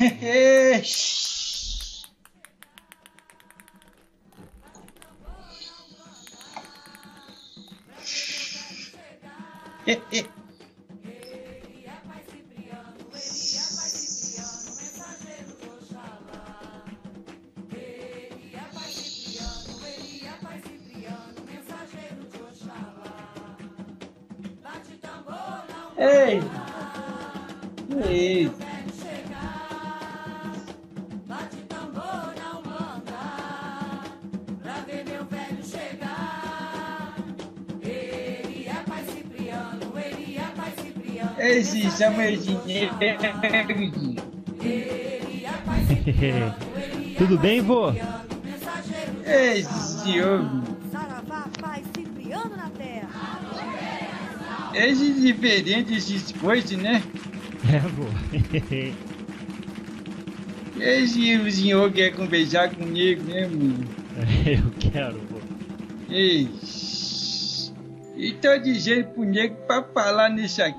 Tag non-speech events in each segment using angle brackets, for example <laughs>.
Ei! <laughs> Samuelzinho Tudo bem, vô? Esse homem. Saravá, Pai Cipriano na terra. Esse diferente essas coisas, né? É, vô. <laughs> Esse o senhor quer conversar comigo, né, mano? <laughs> Eu quero, vô. Ei. E tô dizendo pro nego pra falar nisso aqui,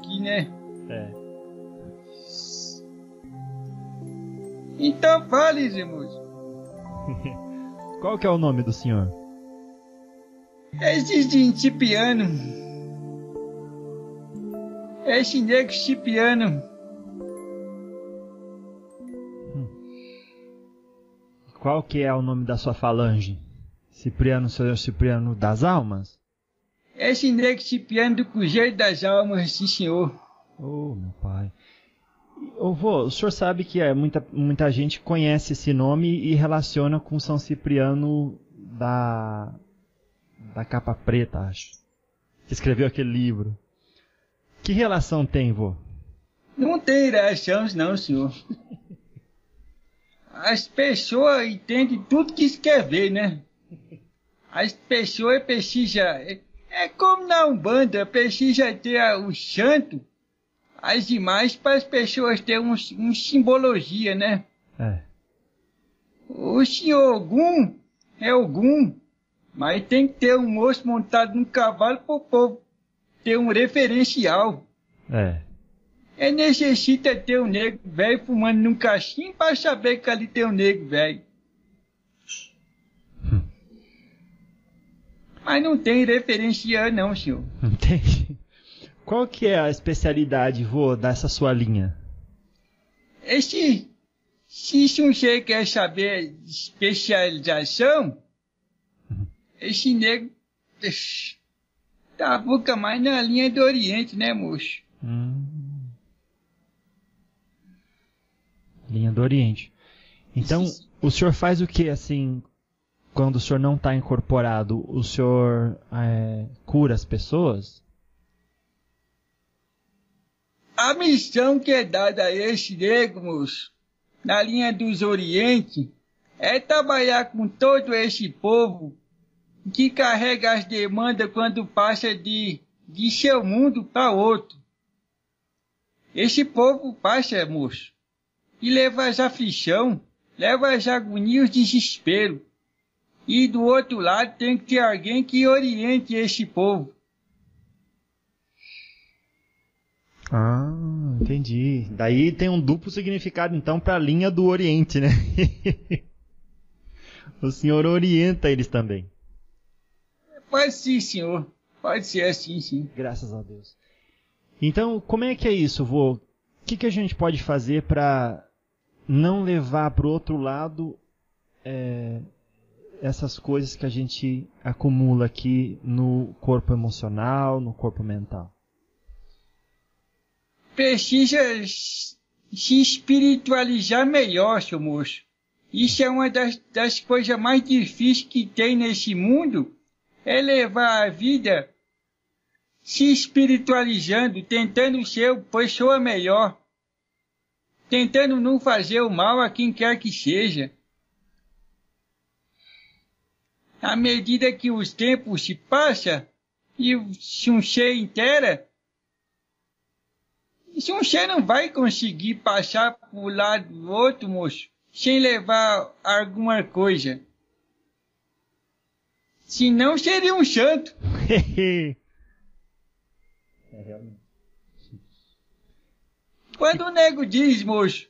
fale, moço. <laughs> Qual que é o nome do senhor? De Cipiano. Esse nego Cipiano. Qual que é o nome da sua falange? Cipriano, senhor Cipriano das Almas? Nego Cipiano do Cruzeiro das Almas, sim senhor. Oh, meu pai. Ô, vô, o senhor sabe que é, muita, muita gente conhece esse nome e relaciona com São Cipriano da, da capa preta, acho. Que escreveu aquele livro. Que relação tem, vô? Não tem relação, não, senhor. As pessoas entendem tudo que escrever, né? As pessoas precisam. É, é como na Umbanda, precisa ter o santo, as imagens, para as pessoas terem um, um simbologia, né? É. O senhor Ogum é Ogum, mas tem que ter um moço montado num cavalo para o povo ter um referencial. É. É necessita ter um negro velho fumando num cachimbo para saber que ali tem um negro velho. Mas não tem referencial não, senhor. Entende? Qual que é a especialidade, vô, dessa sua linha? Esse, se você quer saber de especialização, esse negro tá a boca mais na linha do Oriente, né, moço? Hum. Linha do Oriente. Então, o senhor faz o que, assim, quando o senhor não está incorporado? O senhor é, cura as pessoas? A missão que é dada a esse negro, moço, na linha dos Oriente, é trabalhar com todo esse povo que carrega as demandas quando passa de, de seu mundo para outro. Esse povo passa, moço, e leva as aflição, leva as agonias, os desespero. E do outro lado tem que ter alguém que oriente esse povo. Ah, entendi. Daí tem um duplo significado, então, para a linha do Oriente, né? <laughs> o senhor orienta eles também. Pode sim, senhor. Pode ser assim, sim. Graças a Deus. Então, como é que é isso, vô? O que, que a gente pode fazer para não levar para o outro lado é, essas coisas que a gente acumula aqui no corpo emocional, no corpo mental? Precisa se espiritualizar melhor, seu moço. Isso é uma das, das coisas mais difíceis que tem nesse mundo, é levar a vida se espiritualizando, tentando ser uma pessoa melhor, tentando não fazer o mal a quem quer que seja. À medida que os tempos se passam e se um ser inteira, se um ser não vai conseguir passar pro lado do outro, moço, sem levar alguma coisa. Senão seria um santo. <laughs> Quando o nego diz, moço,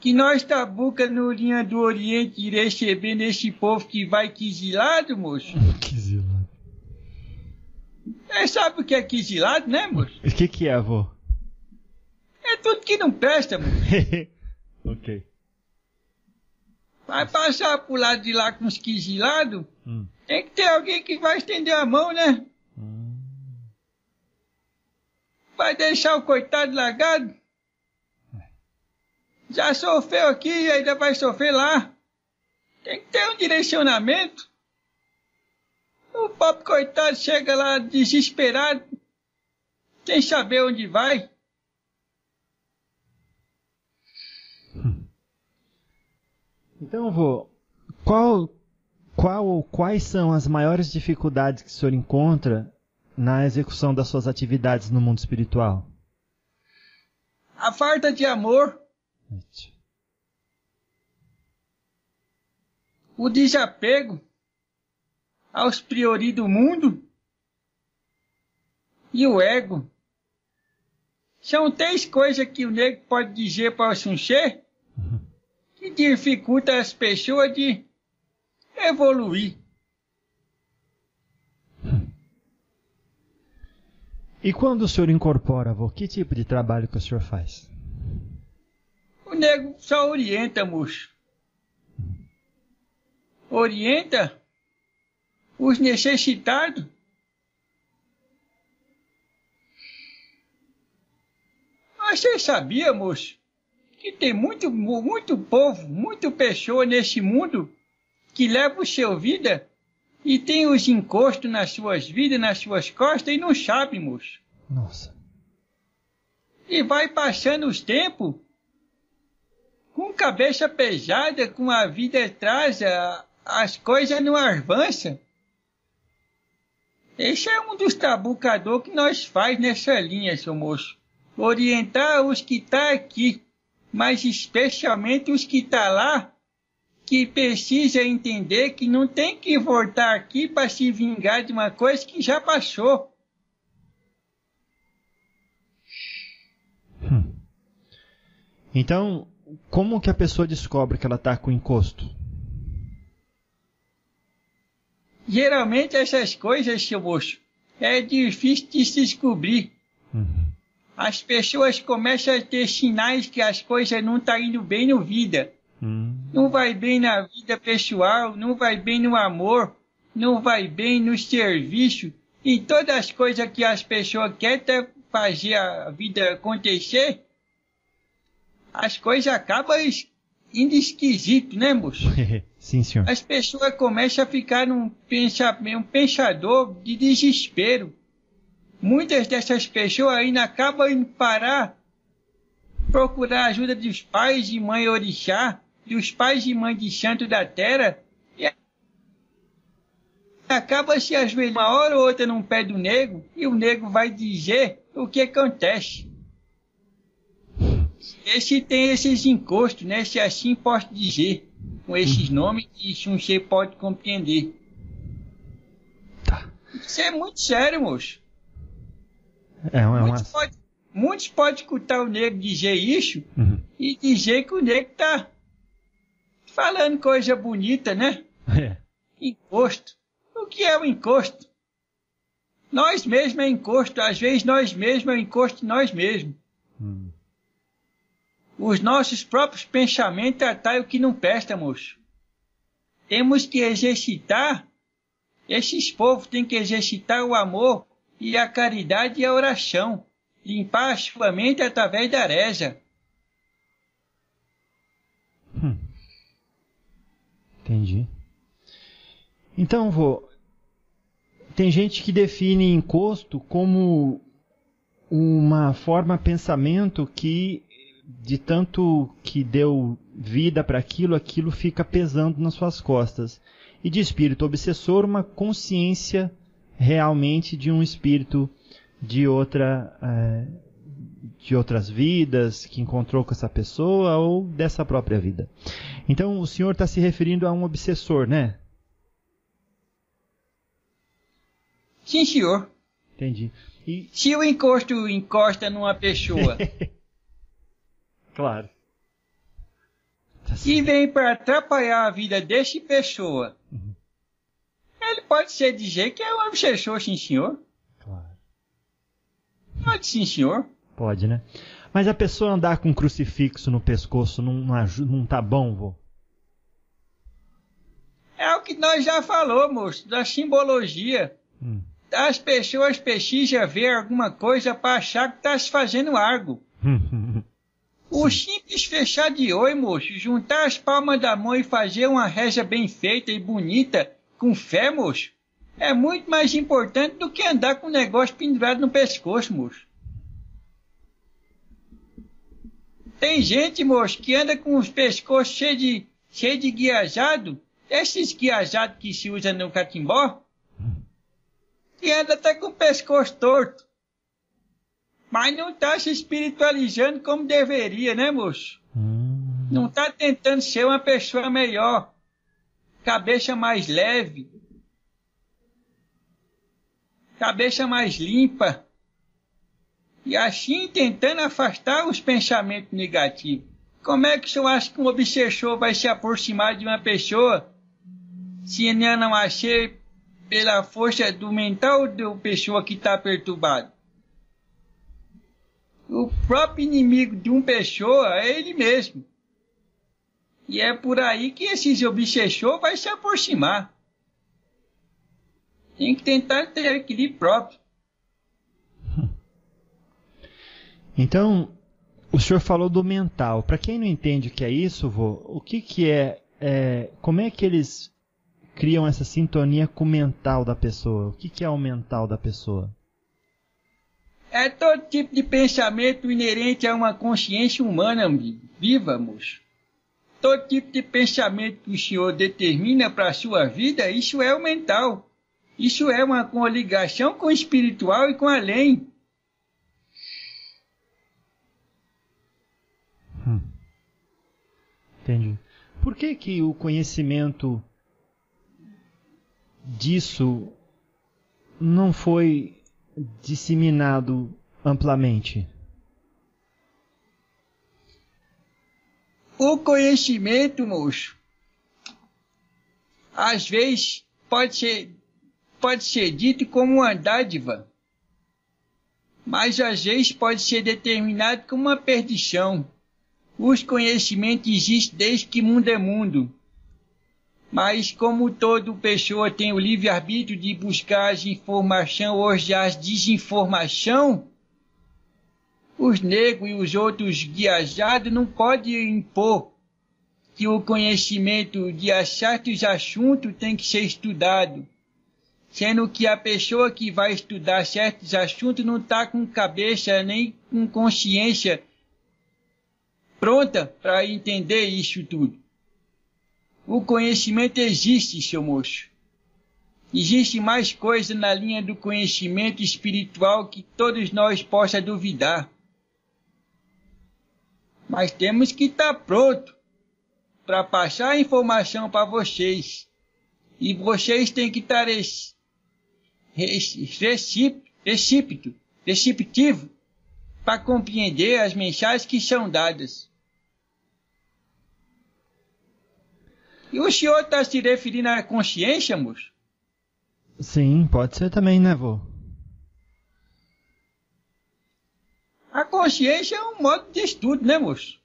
que nós tabuca no linha do Oriente recebendo esse povo que vai quisilado, moço? <laughs> Quizilado. É, sabe o que é quisilado, né, moço? O que que é, avô? Tudo que não presta, moço. <laughs> ok. Vai passar pro lado de lá com os quisilados, Hum. tem que ter alguém que vai estender a mão, né? Hum. Vai deixar o coitado largado? Já sofreu aqui e ainda vai sofrer lá. Tem que ter um direcionamento. O pobre coitado chega lá desesperado, sem saber onde vai. Então, avô, qual, qual ou quais são as maiores dificuldades que o senhor encontra na execução das suas atividades no mundo espiritual? A falta de amor, o desapego aos priori do mundo e o ego. São três coisas que o nego pode dizer para o Sunché que dificulta as pessoas de evoluir. E quando o senhor incorpora, avô, que tipo de trabalho que o senhor faz? O nego só orienta, moço. Orienta os necessitados. Mas você sabia, moço, que tem muito, mu- muito povo, muito pessoa nesse mundo que leva o seu vida e tem os encostos nas suas vidas, nas suas costas e não sabe, moço. Nossa. E vai passando os tempos com cabeça pesada, com a vida atrás, as coisas não avançam. Esse é um dos tabucador que nós faz nessa linha, seu moço. Orientar os que tá aqui, mas especialmente os que tá lá, que precisa entender que não tem que voltar aqui para se vingar de uma coisa que já passou. Então, como que a pessoa descobre que ela está com encosto? Geralmente essas coisas, seu moço, é difícil de se descobrir. Uhum. As pessoas começam a ter sinais que as coisas não estão indo bem no vida. Hum. Não vai bem na vida pessoal, não vai bem no amor, não vai bem no serviço. E todas as coisas que as pessoas querem fazer a vida acontecer, as coisas acabam indo esquisito, né, moço? <laughs> Sim, senhor. as pessoas começam a ficar num pensa- um pensador de desespero. Muitas dessas pessoas ainda acabam indo parar, procurar a ajuda dos pais e mãe orixá, dos pais e mãe de santo da terra, e acaba se ajoelhando uma hora ou outra num pé do nego, e o nego vai dizer o que acontece. Esse tem esses encostos, né? Se assim posso dizer, com esses nomes que você pode compreender. Tá. Isso é muito sério, moço. É, é uma- Muitos podem muitos pode escutar o nego dizer isso Uhum. e dizer que o nego tá falando coisa bonita, né? É. Encosto. O que é o encosto? Nós mesmos é encosto, às vezes nós mesmos é encosto em nós mesmos. Hum. Os nossos próprios pensamentos atraem o que não presta, moço. Temos que exercitar, esses povos têm que exercitar o amor e a caridade e a oração. Limpar a sua mente através da reza. Hum. Entendi. Então, vô, tem gente que define encosto como uma forma pensamento que de tanto que deu vida para aquilo, aquilo fica pesando nas suas costas. E de espírito obsessor, uma consciência realmente de um espírito de outra eh, de outras vidas que encontrou com essa pessoa ou dessa própria vida. Então o senhor está se referindo a um obsessor, né? Sim, senhor. Entendi. E Se o encosto encosta numa pessoa, <laughs> claro. Tá e vem para atrapalhar a vida deste pessoa. Ele pode ser dizer que é um obsessor, sim senhor. Claro. Pode sim senhor. Pode, né? Mas a pessoa andar com um crucifixo no pescoço não, não, não tá bom, vô? É o que nós já falou, moço, da simbologia. Hum. As pessoas precisam ver alguma coisa para achar que está se fazendo algo. <laughs> O simples fechar de oi, moço, juntar as palmas da mão e fazer uma reza bem feita e bonita, com fé, moço, é muito mais importante do que andar com o negócio pendurado no pescoço, moço. Tem gente, moço, que anda com os pescoços cheios de, cheio de guiajado, esses guiajados que se usa no catimbó, e anda até com o pescoço torto. Mas não tá se espiritualizando como deveria, né, moço? Hum. Não tá tentando ser uma pessoa melhor. Cabeça mais leve. Cabeça mais limpa. E assim tentando afastar os pensamentos negativos. Como é que o senhor acha que um obsessor vai se aproximar de uma pessoa se ainda não achei pela força do mental da pessoa que está perturbada? O próprio inimigo de uma pessoa é ele mesmo. E é por aí que esses obsessores vai se aproximar. Tem que tentar ter equilíbrio próprio. <laughs> Então, o senhor falou do mental. Para quem não entende o que é isso, vô, o que, que é, é. Como é que eles criam essa sintonia com o mental da pessoa? O que, que é o mental da pessoa? É todo tipo de pensamento inerente a uma consciência humana viva, moço. Todo tipo de pensamento que o senhor determina para a sua vida, isso é o mental. Isso é uma coligação com o espiritual e com além. Entendi. Por que, que o conhecimento disso não foi disseminado amplamente? O conhecimento, moço, às vezes pode ser, pode ser dito como uma dádiva, mas às vezes pode ser determinado como uma perdição. Os conhecimentos existem desde que mundo é mundo. Mas como toda pessoa tem o livre-arbítrio de buscar as informação ou as desinformação, os negros e os outros guiajados não podem impor que o conhecimento de certos assuntos tem que ser estudado, sendo que a pessoa que vai estudar certos assuntos não está com cabeça nem com consciência pronta para entender isso tudo. O conhecimento existe, seu moço. Existe mais coisa na linha do conhecimento espiritual que todos nós possa duvidar. Mas temos que estar pronto para passar a informação para vocês. E vocês têm que estar res, recip, recípito, receptivo para compreender as mensagens que são dadas. E o senhor está se referindo à consciência, moço? Sim, pode ser também, né, vô? A consciência é um modo de estudo, né, moço?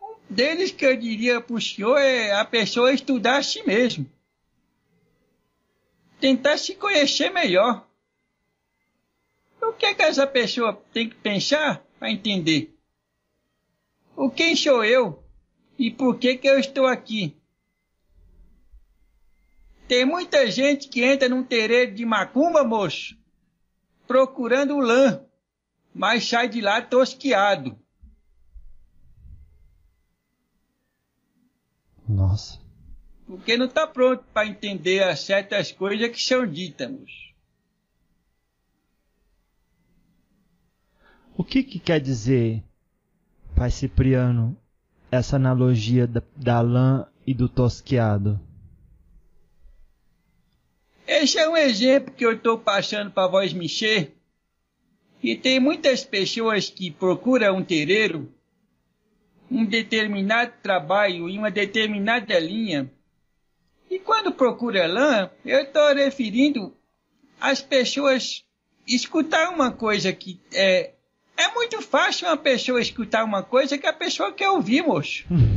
Um deles que eu diria para o senhor é a pessoa estudar a si mesmo. Tentar se conhecer melhor. O que é que essa pessoa tem que pensar para entender? O quem sou eu? E por que que eu estou aqui? Tem muita gente que entra num terreiro de macumba, moço, procurando lã, mas sai de lá tosquiado. Nossa. Porque não está pronto para entender as certas coisas que são ditas. O que, que quer dizer, Pai Cipriano, essa analogia da, da lã e do tosqueado? Esse é um exemplo que eu estou passando para vós mexer. E tem muitas pessoas que procuram um terreiro um determinado trabalho em uma determinada linha. E quando procura lã, eu estou referindo às pessoas escutar uma coisa que é. É muito fácil uma pessoa escutar uma coisa que a pessoa quer ouvir, moço. <laughs>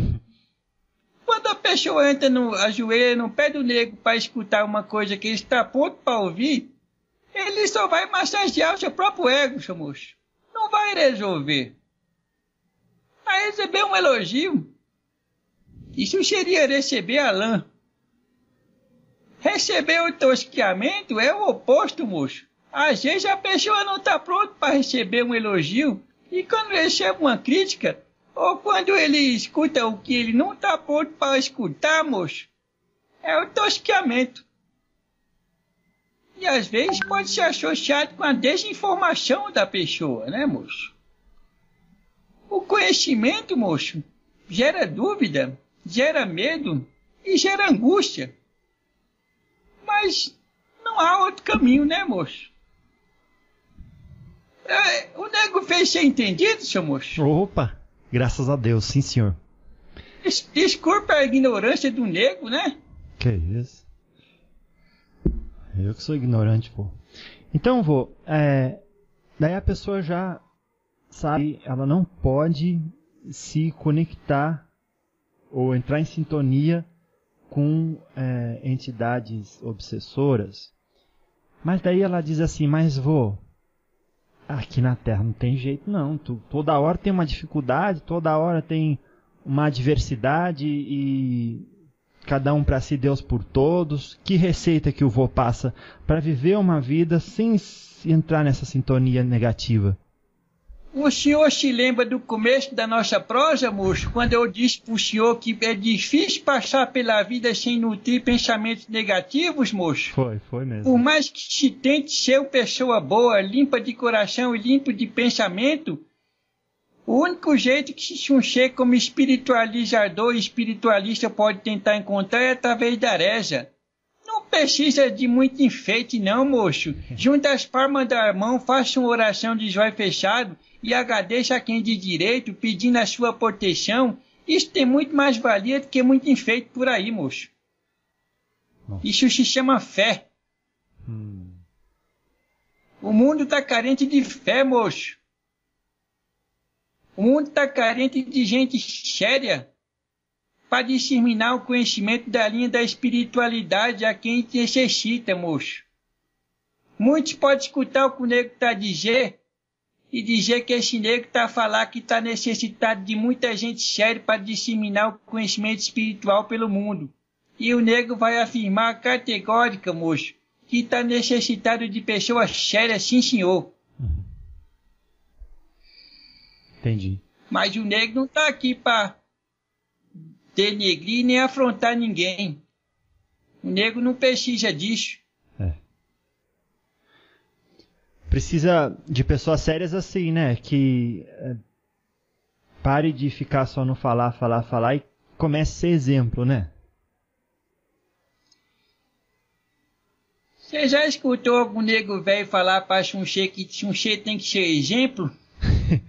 Quando a pessoa entra no ajoelha no pé do negro para escutar uma coisa que ele está pronto para ouvir, ele só vai massagear o seu próprio ego, seu moço. Não vai resolver. Vai receber um elogio. Isso seria receber a lã. Receber o tosqueamento é o oposto, moço. Às vezes a pessoa não está pronta para receber um elogio e quando recebe uma crítica, ou quando ele escuta o que ele não está pronto para escutar, moço, é o tosqueamento. E às vezes pode ser associado com a desinformação da pessoa, né, moço? O conhecimento, moço, gera dúvida, gera medo e gera angústia. Mas não há outro caminho, né, moço? É, o nego fez ser entendido, seu moço? Opa! Graças a Deus, sim, senhor. Des desculpa a ignorância do nego, né? Que isso? Eu que sou ignorante, pô. Então, vô, é, daí a pessoa já sabe, ela não pode se conectar ou entrar em sintonia com é, entidades obsessoras. Mas daí ela diz assim, mas vô, Aqui na Terra não tem jeito não. Tu, toda hora tem uma dificuldade, toda hora tem uma adversidade e cada um para si, Deus por todos. Que receita que o vô passa para viver uma vida sem entrar nessa sintonia negativa? O senhor se lembra do começo da nossa prosa, moço, quando eu disse para o senhor que é difícil passar pela vida sem nutrir pensamentos negativos, moço? Foi, foi mesmo. Por mais que se tente ser uma pessoa boa, limpa de coração e limpo de pensamento, o único jeito que um ser como espiritualizador e espiritualista pode tentar encontrar é através da reza. Não precisa de muito enfeite, não, moço. <laughs> Junta as palmas da mão, faça uma oração de joelho fechado e agradeça a quem de direito pedindo a sua proteção, isso tem muito mais valia do que muito enfeite por aí, moço. Nossa. Isso se chama fé. Hum. O mundo está carente de fé, moço. O mundo está carente de gente séria para disseminar o conhecimento da linha da espiritualidade a quem necessita, moço. Muitos podem escutar o que o nego está dizendo e dizer que esse negro está a falar que está necessitado de muita gente séria para disseminar o conhecimento espiritual pelo mundo. E o negro vai afirmar categórica, moço, que está necessitado de pessoas sérias, sim senhor. Uhum. Entendi. Mas o negro não está aqui para denegrir nem afrontar ninguém. O negro não precisa disso precisa de pessoas sérias assim, né? Que é, pare de ficar só no falar, falar, falar e comece a ser exemplo, né? Você já escutou algum nego velho falar para Xunxê que Xunxê tem que ser exemplo? <laughs>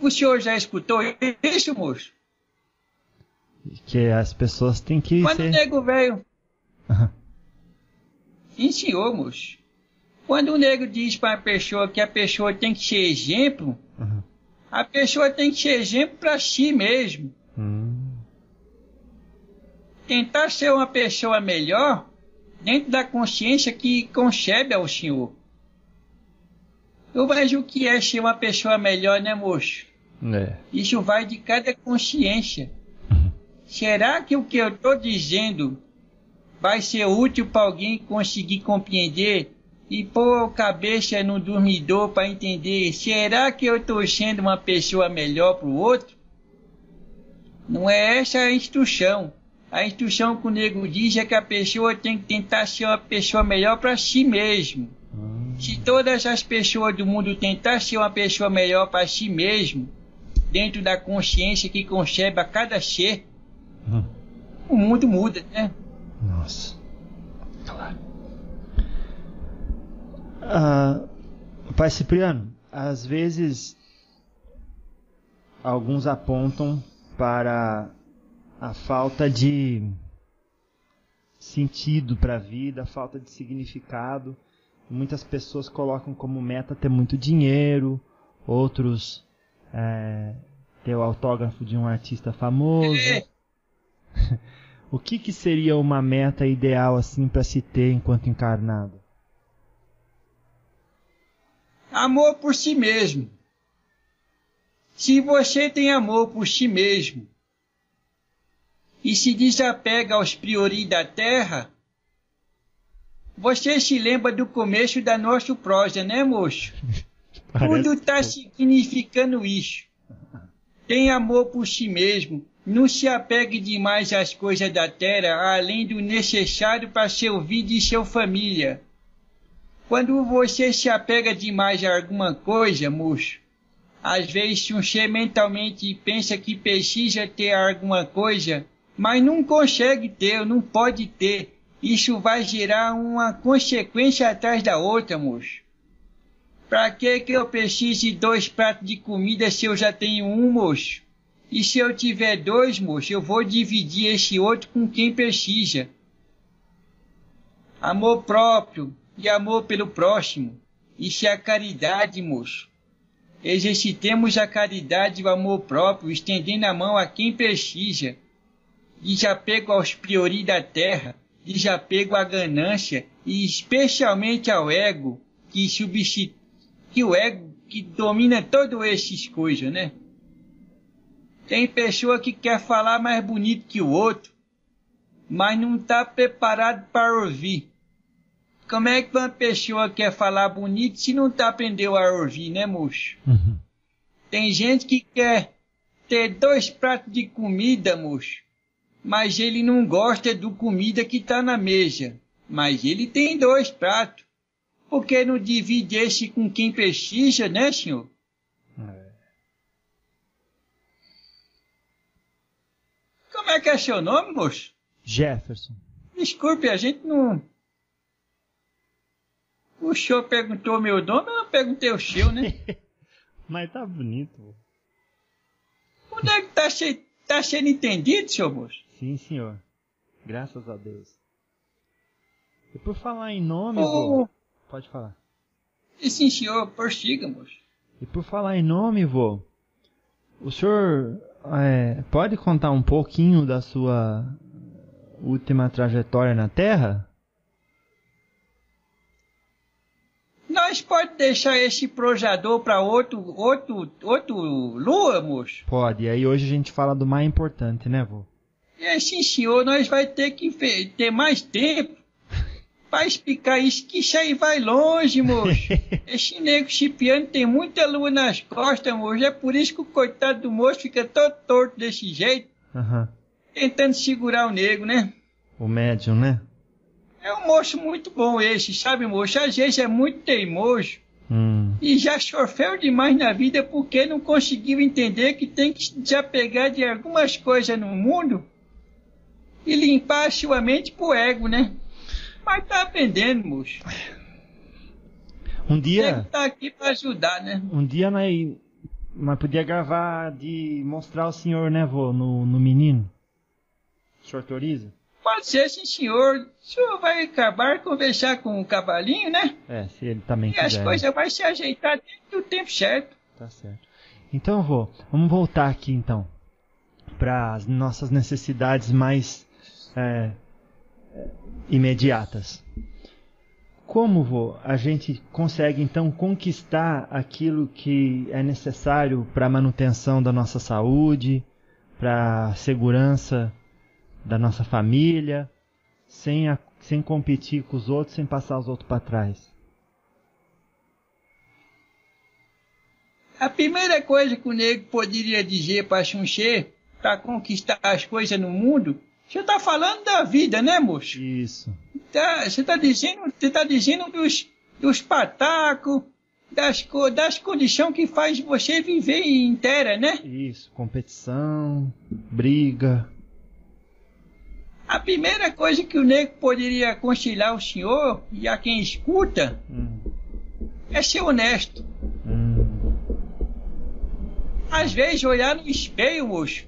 o senhor já escutou isso, moço? Que as pessoas têm que Quando ser... o nego velho... Uhum. Senhor, moço. Quando o negro diz para a pessoa que a pessoa tem que ser exemplo, uhum. a pessoa tem que ser exemplo para si mesmo. Uhum. Tentar ser uma pessoa melhor dentro da consciência que concebe ao senhor. Eu vejo o que é ser uma pessoa melhor, né, moço? É. Isso vai de cada consciência. Uhum. Será que o que eu estou dizendo vai ser útil para alguém conseguir compreender e pôr a cabeça no dormidor para entender: será que eu estou sendo uma pessoa melhor para o outro? Não é essa a instrução. A instrução que o nego diz é que a pessoa tem que tentar ser uma pessoa melhor para si mesmo. Hum. Se todas as pessoas do mundo tentar ser uma pessoa melhor para si mesmo, dentro da consciência que concebe a cada ser, hum. o mundo muda, né? Nossa. Claro. Ah, pai Cipriano, às vezes alguns apontam para a falta de sentido para a vida, a falta de significado. Muitas pessoas colocam como meta ter muito dinheiro, outros é, ter o autógrafo de um artista famoso. <laughs> O que, que seria uma meta ideal assim para se ter enquanto encarnado? Amor por si mesmo. Se você tem amor por si mesmo e se desapega aos priori da terra, você se lembra do começo da nossa prosa, né, moço? <laughs> Tudo está significando isso. Tem amor por si mesmo. Não se apegue demais às coisas da terra, além do necessário para seu vida e sua família. Quando você se apega demais a alguma coisa, moço, às vezes você mentalmente pensa que precisa ter alguma coisa, mas não consegue ter, não pode ter. Isso vai gerar uma consequência atrás da outra, moço. Pra que que eu preciso de dois pratos de comida se eu já tenho um, moço? E se eu tiver dois, moço, eu vou dividir esse outro com quem precisa. Amor próprio e amor pelo próximo. Isso é a caridade, moço. Exercitemos a caridade e o amor próprio, estendendo a mão a quem precisa. Desapego aos priori da terra, desapego à ganância e especialmente ao ego, que substitui que o ego que domina todas essas coisas, né? Tem pessoa que quer falar mais bonito que o outro, mas não está preparado para ouvir. Como é que uma pessoa quer falar bonito se não está aprendendo a ouvir, né, moço? Uhum. Tem gente que quer ter dois pratos de comida, moço, mas ele não gosta do comida que está na mesa. Mas ele tem dois pratos. Por que não divide esse com quem precisa, né, senhor? É. Como é que é seu nome, moço? Jefferson. Desculpe, a gente não. O senhor perguntou meu nome, eu não perguntei o seu, né? <laughs> Mas tá bonito. Onde é que tá, che... tá sendo entendido, senhor moço? Sim, senhor. Graças a Deus. E por falar em nome, Ô, vô, pode falar. E sim, senhor, prossiga, moço. E por falar em nome, vô, o senhor é, pode contar um pouquinho da sua última trajetória na Terra? Nós pode deixar esse projador para outro, outro, outro lua, moço? Pode. E aí hoje a gente fala do mais importante, né, vô? É sim, senhor, nós vai ter que ter mais tempo para explicar isso, que isso aí vai longe, moço. <laughs> Esse nego chipiano tem muita lua nas costas, moço. É por isso que o coitado do moço fica todo torto desse jeito, Aham. tentando segurar o nego, né? O médium, né? É um moço muito bom esse, sabe, moço? Às vezes é muito teimoso Hum. e já sofreu demais na vida porque não conseguiu entender que tem que se desapegar de algumas coisas no mundo e limpar a sua mente pro ego, né? Mas tá aprendendo, moço. Um Tem dia, que tá aqui pra ajudar, né? um dia nós, nós podia gravar de mostrar o senhor, né, vô, no, no menino. O senhor autoriza? Pode ser, sim, senhor. O senhor vai acabar conversar com o cavalinho, né? É, se ele também E as quiser. coisas vão se ajeitar dentro do tempo certo. Tá certo. Então, vô, vamos voltar aqui então para as nossas necessidades mais é, imediatas. Como, a gente consegue então conquistar aquilo que é necessário para a manutenção da nossa saúde, para a segurança da nossa família, sem, a- sem competir com os outros, sem passar os outros para trás? A primeira coisa que o nego poderia dizer para Xunxê, para conquistar as coisas no mundo, você tá falando da vida, né, moço? Isso. Tá, você tá dizendo, você tá dizendo dos, dos patacos, das, das condições que faz você viver inteira, né? Isso, competição, briga. A primeira coisa que o nego poderia aconselhar o senhor e a quem escuta Hum, é ser honesto. hum, às vezes olhar no espelho, moço,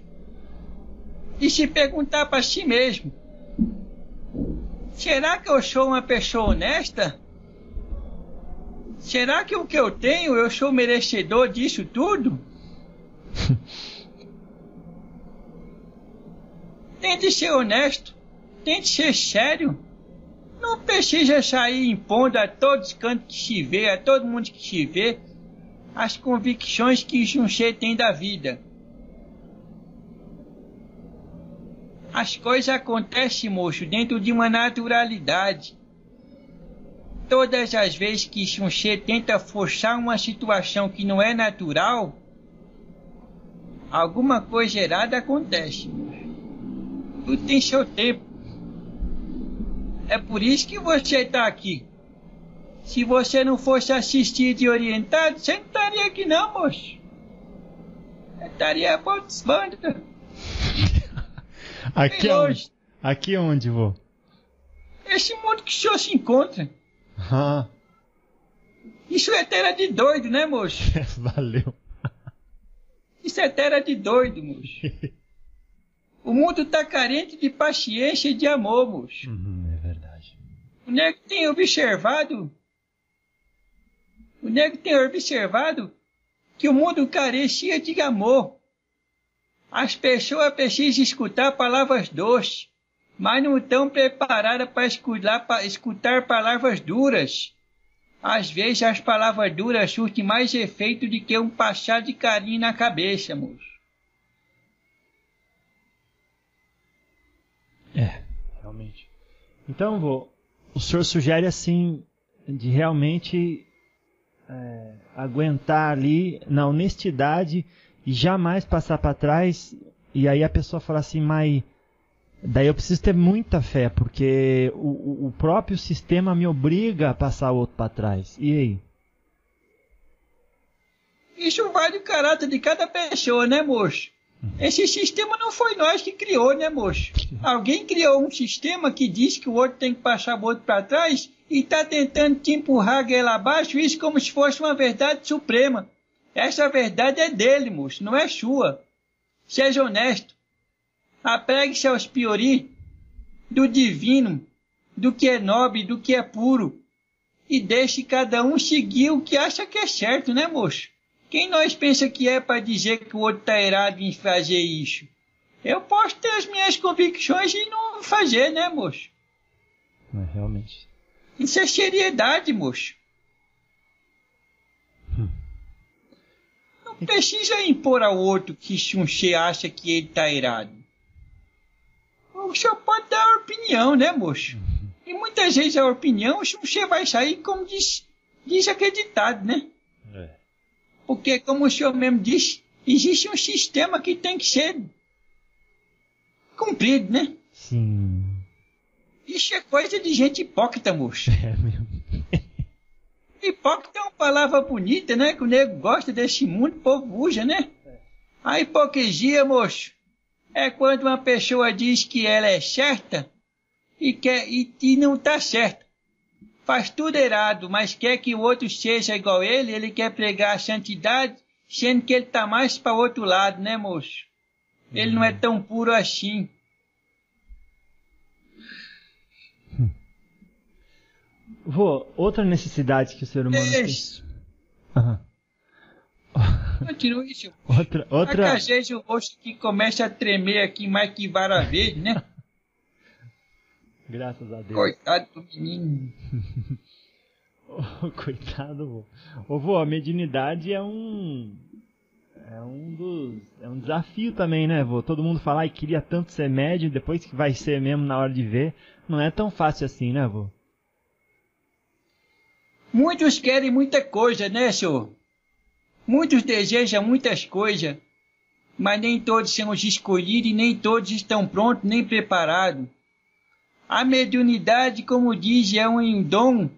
e se perguntar para si mesmo: será que eu sou uma pessoa honesta? Será que o que eu tenho eu sou merecedor disso tudo? <laughs> Tente ser honesto, tente ser sério. Não precisa sair impondo a todos os cantos que se vê, a todo mundo que se vê, as convicções que Junche tem da vida. As coisas acontecem, moço, dentro de uma naturalidade. Todas as vezes que Junche tenta forçar uma situação que não é natural, alguma coisa errada acontece. Tudo tem seu tempo. É por isso que você está aqui. Se você não fosse assistido e orientado, você não estaria aqui não, moço. Eu estaria participando. Aqui, onde? aqui onde, vô? Esse mundo que o senhor se encontra. Ah. Isso é terra de doido, né, moço? <laughs> Valeu. Isso é terra de doido, moço. <laughs> o mundo tá carente de paciência e de amor, moço. Uhum, é verdade. O nego tem observado o nego tem observado que o mundo carecia de amor. As pessoas precisam escutar palavras doces, mas não estão preparadas para escutar, escutar palavras duras. Às vezes as palavras duras surtem mais efeito do que um pachá de carinho na cabeça, moço. É, realmente. Então, vô, o senhor sugere assim de realmente é, aguentar ali na honestidade e jamais passar para trás. E aí a pessoa fala assim, mas daí eu preciso ter muita fé, porque o, o próprio sistema me obriga a passar o outro para trás. E aí? Isso vale o caráter de cada pessoa, né, moço? Esse sistema não foi nós que criou, né, moço? Alguém criou um sistema que diz que o outro tem que passar o outro para trás e está tentando te empurrar ela abaixo, isso como se fosse uma verdade suprema. Essa verdade é dele, moço, não é sua. Seja honesto. Apegue-se aos piori do divino, do que é nobre, do que é puro. E deixe cada um seguir o que acha que é certo, né, moço? Quem nós pensa que é para dizer que o outro está errado em fazer isso? Eu posso ter as minhas convicções e não fazer, né, moço? É, realmente. Isso é seriedade, moço. Hum. Não precisa impor ao outro que Xunxê acha que ele está errado. O senhor pode dar opinião, né, moço? E muitas vezes a opinião, o Xunxê vai sair como diz, desacreditado, né? É. Porque, como o senhor mesmo disse, existe um sistema que tem que ser cumprido, né? Sim. Isso é coisa de gente hipócrita, moço. É mesmo. Hipócrita é uma palavra bonita, né? Que o nego gosta desse mundo, o povo usa, né? A hipocrisia, moço, é quando uma pessoa diz que ela é certa e, quer, e, e não está certa. Faz tudo errado, mas quer que o outro seja igual a ele, ele quer pregar a santidade, sendo que ele está mais para o outro lado, né, moço? Ele não é uhum. tão puro assim. Vô, outra necessidade que o ser humano tem. Uhum. Continue isso. Outra, outra... Vezes o rosto que começa a tremer aqui mais que vara verde, né? <laughs> Graças a Deus. Coitado do menino. oh, <laughs> coitado, vô. Ô, vô, a mediunidade é um... É um dos... É um desafio também, né, vô? Todo mundo fala, e queria tanto ser médio, depois que vai ser mesmo na hora de ver. Não é tão fácil assim, né, vô? Muitos querem muita coisa, né, senhor? Muitos desejam muitas coisas, mas nem todos são os escolhidos e nem todos estão prontos nem preparados. A mediunidade, como diz, é um dom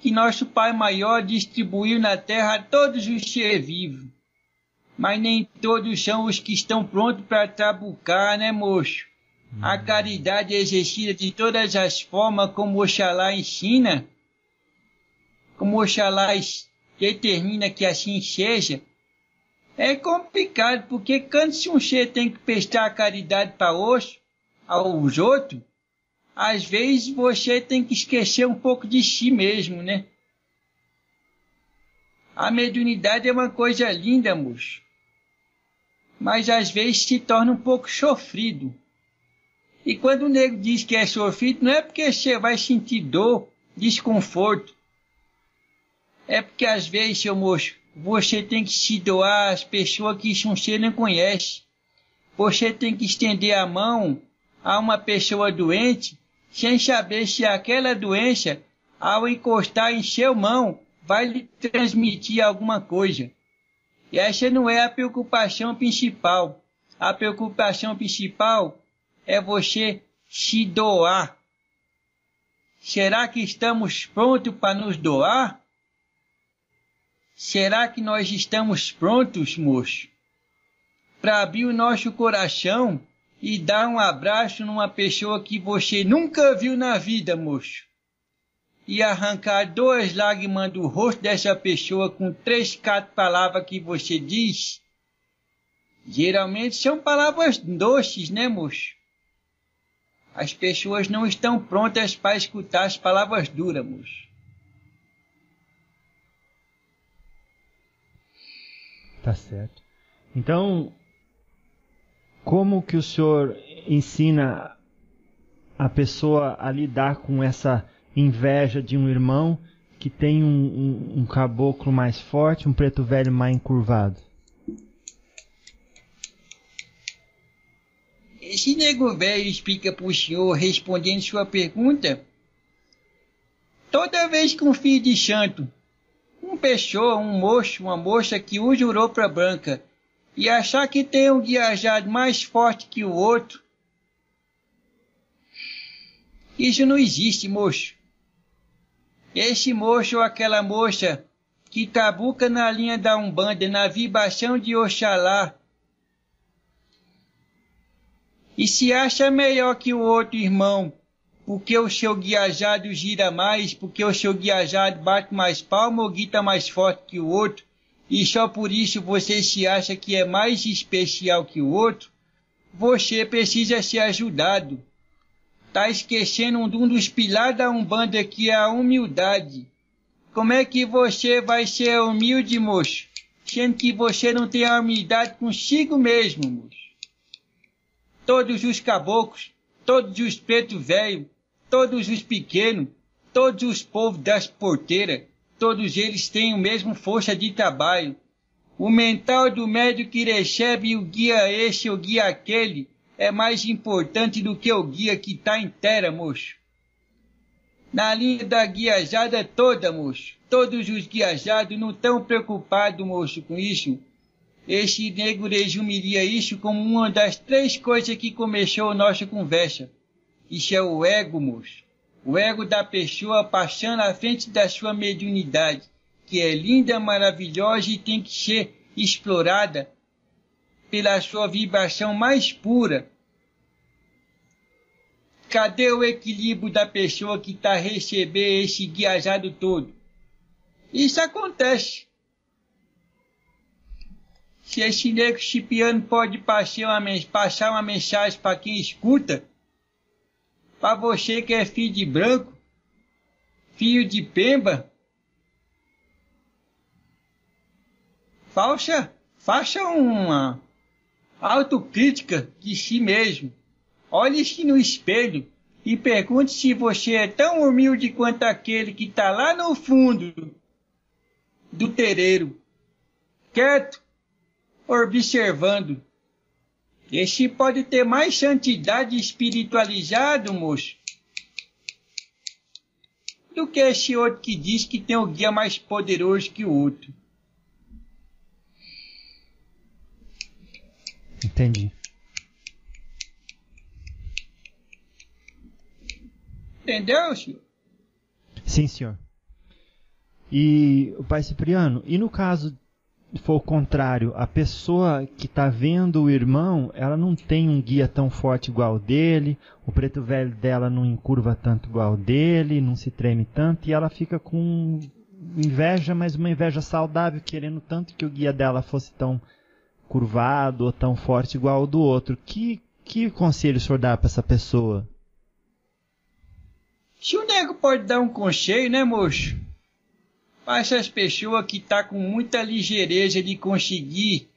que nosso Pai Maior distribuiu na terra a todos os seres vivos. Mas nem todos são os que estão prontos para trabucar, né, moço? A hum. caridade é exercida de todas as formas como Oxalá ensina como Oxalá determina que assim seja, É complicado, porque quando Xunxê tem que prestar caridade para os, aos outros, às vezes você tem que esquecer um pouco de si mesmo, né? A mediunidade é uma coisa linda, moço. Mas às vezes se torna um pouco sofrido. E quando o nego diz que é sofrido, não é porque você vai sentir dor, desconforto. É porque às vezes, seu moço, você tem que se doar às pessoas que você não conhece. Você tem que estender a mão a uma pessoa doente sem saber se aquela doença, ao encostar em seu mão, vai lhe transmitir alguma coisa. E essa não é a preocupação principal. A preocupação principal é você se doar. Será que estamos prontos para nos doar? Será que nós estamos prontos, moço, para abrir o nosso coração e dar um abraço numa pessoa que você nunca viu na vida, moço? E arrancar duas lágrimas do rosto dessa pessoa com três, quatro palavras que você diz? Geralmente são palavras doces, né, moço? As pessoas não estão prontas para escutar as palavras duras, moço. Tá certo. Então, como que o senhor ensina a pessoa a lidar com essa inveja de um irmão que tem um, um, um caboclo mais forte, um preto velho mais encurvado? Esse nego velho explica para o senhor, respondendo sua pergunta, toda vez que um filho de santo um pessoa, um moço, uma moça que usa roupa branca e achar que tem um viajado mais forte que o outro, isso não existe, moço. Esse moço ou aquela moça que tabuca na linha da Umbanda, na vibração de Oxalá, e se acha melhor que o outro irmão, porque o seu guiajado gira mais, porque o seu guiajado bate mais palma ou guita mais forte que o outro, e só por isso você se acha que é mais especial que o outro, você precisa ser ajudado. Tá esquecendo um dos pilares da Umbanda que é a humildade. Como é que você vai ser humilde, moço? Sendo que você não tem a humildade consigo mesmo, moço. Todos os caboclos, todos os pretos velhos, todos os pequenos, todos os povos das porteiras, todos eles têm o mesmo força de trabalho. O mental do médico que recebe o guia este ou guia aquele é mais importante do que o guia que está inteira, moço. Na linha da guiajada toda, moço. Todos os guiajados não estão preocupados, moço, com isso. Este nego resumiria isso como uma das três coisas que começou a nossa conversa. Isso é o ego, moço. O ego da pessoa passando à frente da sua mediunidade, que é linda, maravilhosa e tem que ser explorada pela sua vibração mais pura. Cadê o equilíbrio da pessoa que está a receber esse guiajado todo? Isso acontece. Se esse nego chipiano pode passar uma mensagem para quem escuta, para você que é filho de branco, filho de pemba, faça, faça uma autocrítica de si mesmo. Olhe-se no espelho e pergunte se você é tão humilde quanto aquele que está lá no fundo do terreiro, quieto, observando este pode ter mais santidade espiritualizado, moço, do que esse outro que diz que tem o guia mais poderoso que o outro. Entendi. Entendeu, senhor? Sim, senhor. E o pai Cipriano, e no caso for o contrário, a pessoa que está vendo o irmão, ela não tem um guia tão forte igual dele, o preto velho dela não encurva tanto igual dele, não se treme tanto, e ela fica com inveja, mas uma inveja saudável, querendo tanto que o guia dela fosse tão curvado ou tão forte igual o do outro. Que, que conselho o senhor dá para essa pessoa? Se o nego pode dar um conselho, né, moço? Para essas pessoas que tá com muita ligeireza de conseguir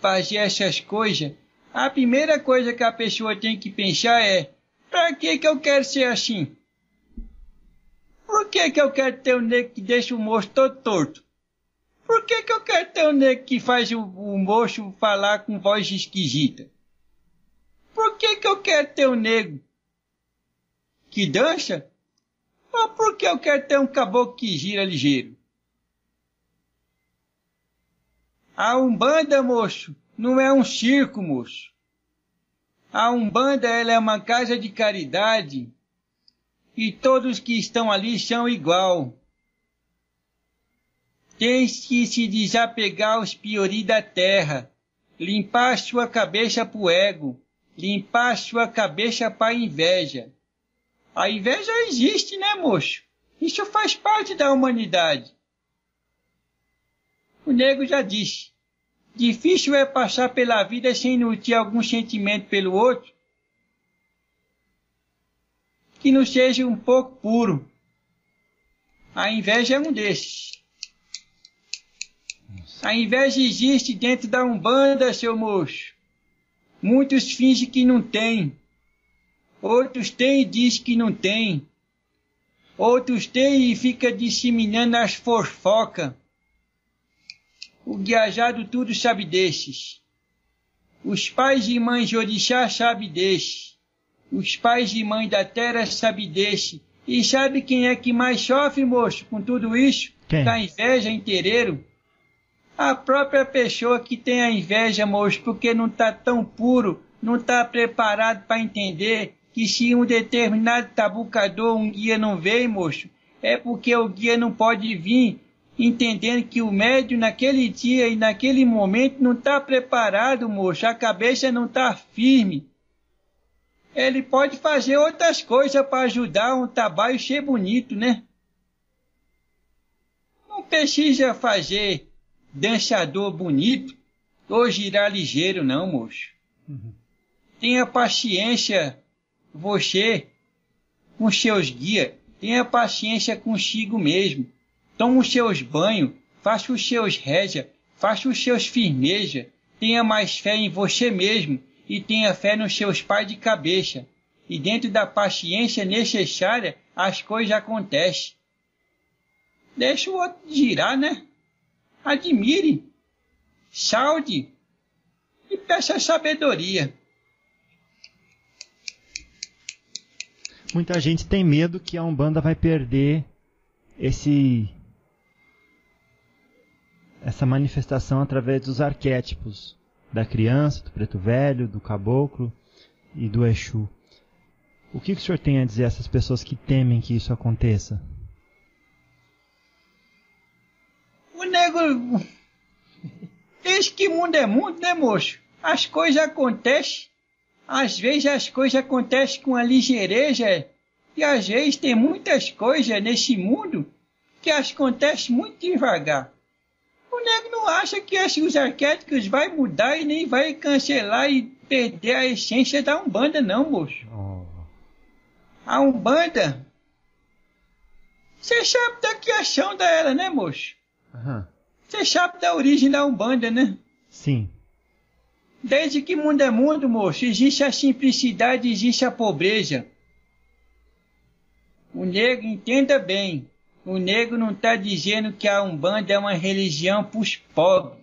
fazer essas coisas, a primeira coisa que a pessoa tem que pensar é: para que que eu quero ser assim? Por que que eu quero ter um nego que deixa o moço todo torto? Por que que eu quero ter um nego que faz o, o moço falar com voz esquisita? Por que que eu quero ter um nego que dança? Ou por que eu quero ter um caboclo que gira ligeiro? A Umbanda, moço, não é um circo, moço. A Umbanda ela é uma casa de caridade e todos que estão ali são igual. Tens que se desapegar aos piori da terra, limpar sua cabeça pro ego, limpar sua cabeça para inveja. A inveja existe, né, moço? Isso faz parte da humanidade. O nego já disse. Difícil é passar pela vida sem nutrir algum sentimento pelo outro que não seja um pouco puro. A inveja é um desses. A inveja existe dentro da Umbanda, seu moço. Muitos fingem que não tem. Outros têm e dizem que não tem. Outros têm e fica disseminando as fofocas. O guiajado tudo sabe desses. Os pais e mães de orixá sabem desses. Os pais e mães da terra sabem desse. E sabe quem é que mais sofre, moço, com tudo isso? Quem? Da inveja inteiro? A própria pessoa que tem a inveja, moço, porque não está tão puro, não está preparado para entender que se um determinado tabucador um guia não veio, moço, é porque o guia não pode vir entendendo que o médium naquele dia e naquele momento não está preparado, moço, a cabeça não está firme. Ele pode fazer outras coisas para ajudar um trabalho ser bonito, né? Não precisa fazer dançador bonito ou girar ligeiro, não, moço. Uhum. Tenha paciência, você, com seus guias. Tenha paciência consigo mesmo Toma os seus banhos, faça os seus régia, faça os seus firmeja, tenha mais fé em você mesmo e tenha fé nos seus pais de cabeça. E dentro da paciência necessária, as coisas acontecem. Deixa o outro girar, né? Admire, salde e peça sabedoria. Muita gente tem medo que a Umbanda vai perder esse essa manifestação através dos arquétipos da criança, do preto velho, do caboclo e do Exu. O que, que o senhor tem a dizer a essas pessoas que temem que isso aconteça? O nego. Diz que mundo é mundo, né, moço? As coisas acontecem. Às vezes as coisas acontecem com a ligeireza. E às vezes tem muitas coisas nesse mundo que acontecem muito devagar. O nego não acha que os arquétipos vai mudar e nem vai cancelar e perder a essência da Umbanda, não, moço. Oh. A Umbanda. Você sabe da criação dela, né, moço? Você sabe da origem da Umbanda, né? Sim. Desde que mundo é mundo, moço, existe a simplicidade, existe a pobreza. O negro entenda bem. O negro não está dizendo que a Umbanda é uma religião para os pobres.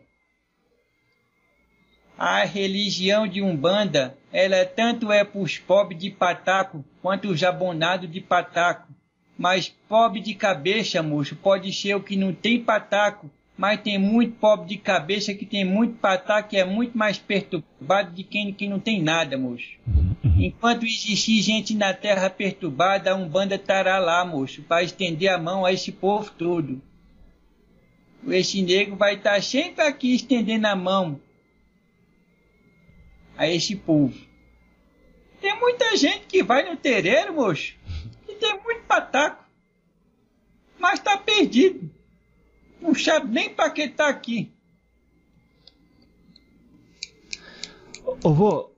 A religião de Umbanda, ela tanto é para os pobres de pataco quanto os abonados de pataco. Mas pobre de cabeça, moço, pode ser o que não tem pataco, mas tem muito pobre de cabeça que tem muito pataco que é muito mais perturbado de quem, quem não tem nada, moço. Enquanto existir gente na terra perturbada, a Umbanda estará lá, moço, para estender a mão a esse povo todo. Esse negro vai estar sempre aqui estendendo a mão a esse povo. Tem muita gente que vai no terreiro, moço, e tem muito pataco, mas está perdido. Não sabe nem para que está aqui. Ô, vô,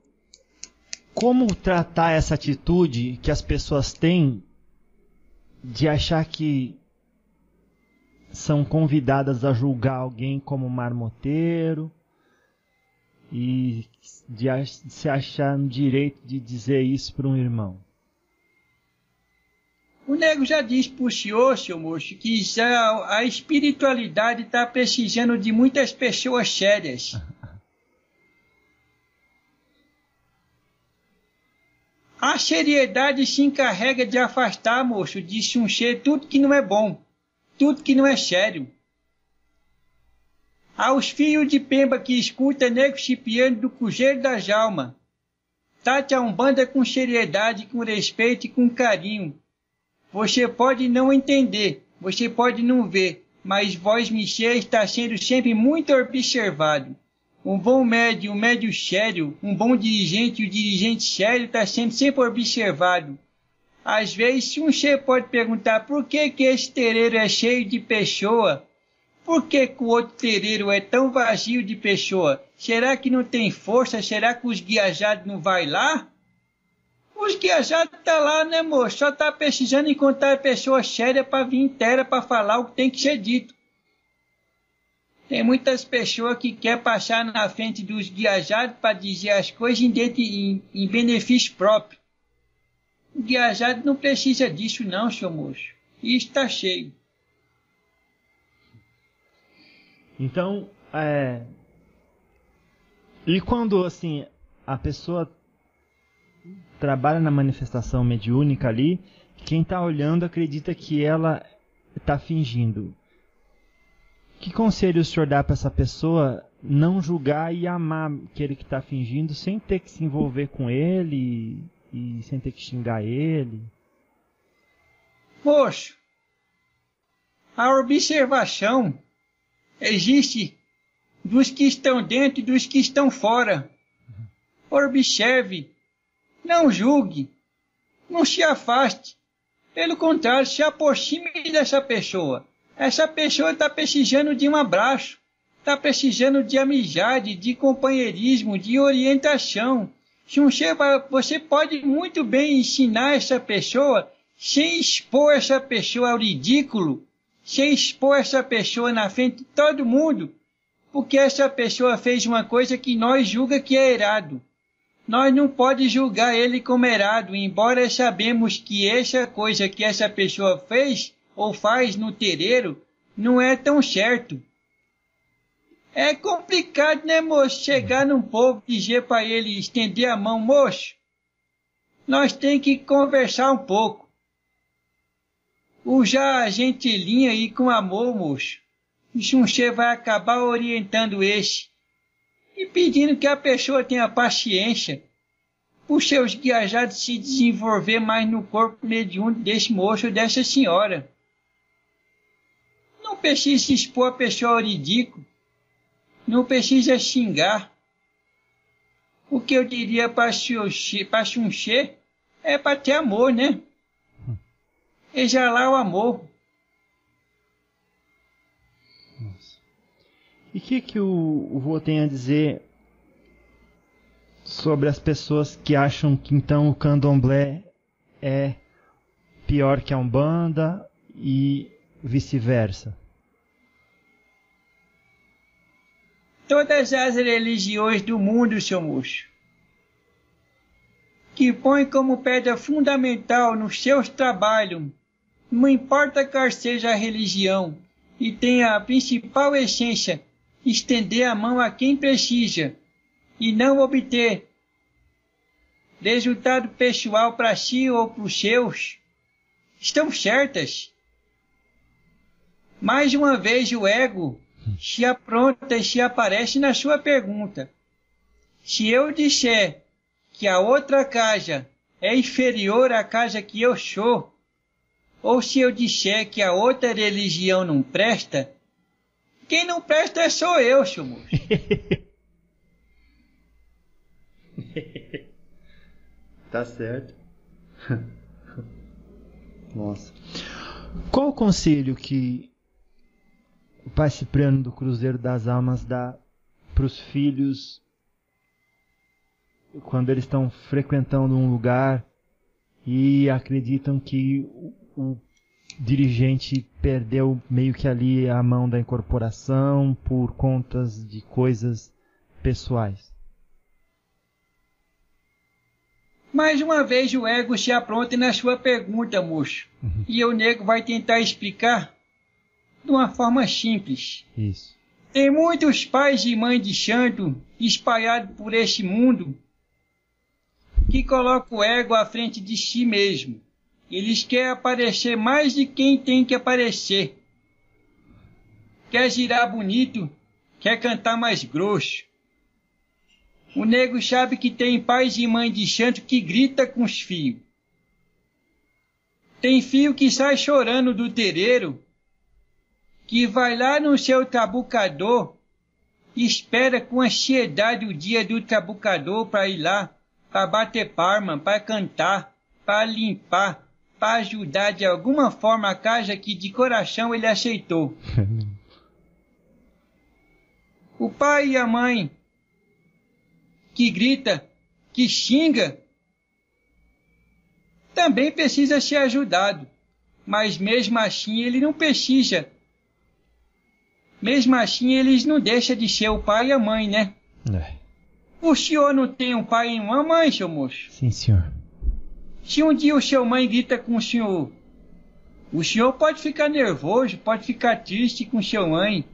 como tratar essa atitude que as pessoas têm de achar que são convidadas a julgar alguém como marmoteiro e de se achar no direito de dizer isso para um irmão? O nego já diz pro senhor, seu moço, que já a espiritualidade está precisando de muitas pessoas sérias. <laughs> A seriedade se encarrega de afastar, moço, de chuncher tudo que não é bom, tudo que não é sério. Aos fios de pemba que escuta nego chipiando do cujeiro da jalma. Trate a Umbanda com seriedade, com respeito e com carinho você pode não entender, você pode não ver, mas vós, Michel, está sendo sempre muito observado. Um bom médio, um médio sério, um bom dirigente, o um dirigente sério está sendo sempre observado. Às vezes, um chefe pode perguntar por que, que esse terreiro é cheio de pessoa? Por que, que o outro terreiro é tão vazio de pessoa? Será que não tem força? Será que os guiajados não vai lá? Os guiajados tá lá, né, moço? Só tá precisando encontrar pessoas sérias para vir inteira para falar o que tem que ser dito. Tem muitas pessoas que querem passar na frente dos guiajados para dizer as coisas em, em, em benefício próprio. O guiajado não precisa disso não, seu moço. Isso está cheio. Então, é... E quando, assim, a pessoa trabalha na manifestação mediúnica ali, quem está olhando acredita que ela está fingindo. Que conselho o senhor dá para essa pessoa não julgar e amar aquele que está fingindo sem ter que se envolver com ele e, sem ter que xingar ele? Poxa, a observação existe dos que estão dentro e dos que estão fora. Observe não julgue. Não se afaste. Pelo contrário, se aproxime dessa pessoa. Essa pessoa está precisando de um abraço. Está precisando de amizade, de companheirismo, de orientação. Você pode muito bem ensinar essa pessoa sem expor essa pessoa ao ridículo, sem expor essa pessoa na frente de todo mundo, porque essa pessoa fez uma coisa que nós julga que é errado. Nós não pode julgar ele como errado, embora sabemos que essa coisa que essa pessoa fez ou faz no terreiro não é tão certo. É complicado, né, moço, chegar num povo e dizer para ele estender a mão, moço. Nós tem que conversar um pouco. Usar a gentilhinha e com amor, moço. O Xunxê vai acabar orientando esse e pedindo que a pessoa tenha paciência os seus guiajados se desenvolver mais no corpo mediúnico desse moço ou dessa senhora. Não precisa expor a pessoa ao ridículo. Não precisa xingar. O que eu diria para Xunxê é para ter amor, né? Exalar o amor. E o que, que o, o vô tem a dizer sobre as pessoas que acham que então o candomblé é pior que a Umbanda e vice-versa? Todas as religiões do mundo, seu moço, que põem como pedra fundamental nos seus trabalhos, não importa qual seja a religião, e tem a principal essência estender a mão a quem precisa e não obter resultado pessoal para si ou para os seus, estão certas. Mais uma vez o ego se apronta e se aparece na sua pergunta. Se eu disser que a outra casa é inferior à casa que eu sou, ou se eu disser que a outra religião não presta, quem não presta é só eu, moço. <laughs> tá certo. <laughs> Nossa. Qual o conselho que o pai Cipriano do Cruzeiro das Almas dá para os filhos quando eles estão frequentando um lugar e acreditam que o, o dirigente perdeu meio que ali a mão da incorporação por contas de coisas pessoais. Mais uma vez o ego se apronta na sua pergunta, moço. Uhum. E o nego vai tentar explicar de uma forma simples. Isso. Tem muitos pais e mães de santo espalhados por este mundo que colocam o ego à frente de si mesmo. Eles querem aparecer mais de quem tem que aparecer. Quer girar bonito, quer cantar mais grosso. O nego sabe que tem pais e mães de santo que grita com os fios. Tem fio que sai chorando do terreiro, que vai lá no seu tabucador e espera com ansiedade o dia do tabucador para ir lá, para bater palma, para cantar, para limpar, para ajudar de alguma forma a casa que de coração ele aceitou. <laughs> O pai e a mãe que grita, que xinga, também precisa ser ajudado. Mas mesmo assim ele não precisa. Mesmo assim eles não deixam de ser o pai e a mãe, né? É. O senhor não tem um pai e uma mãe, seu moço? Sim, senhor. Se um dia o seu mãe grita com o senhor, o senhor pode ficar nervoso, pode ficar triste com seu mãe.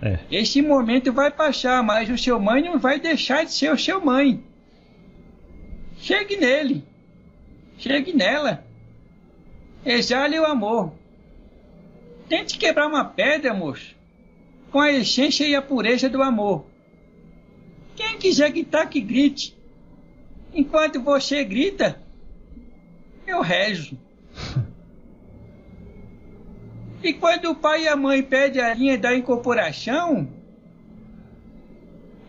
É. Esse momento vai passar, mas o seu mãe não vai deixar de ser o seu mãe. Chegue nele. Chegue nela. Exale o amor. Tente quebrar uma pedra, moço, com a essência e a pureza do amor. Quem quiser gritar, que grite. Enquanto você grita, eu rezo. <laughs> E quando o pai e a mãe pedem a linha da incorporação,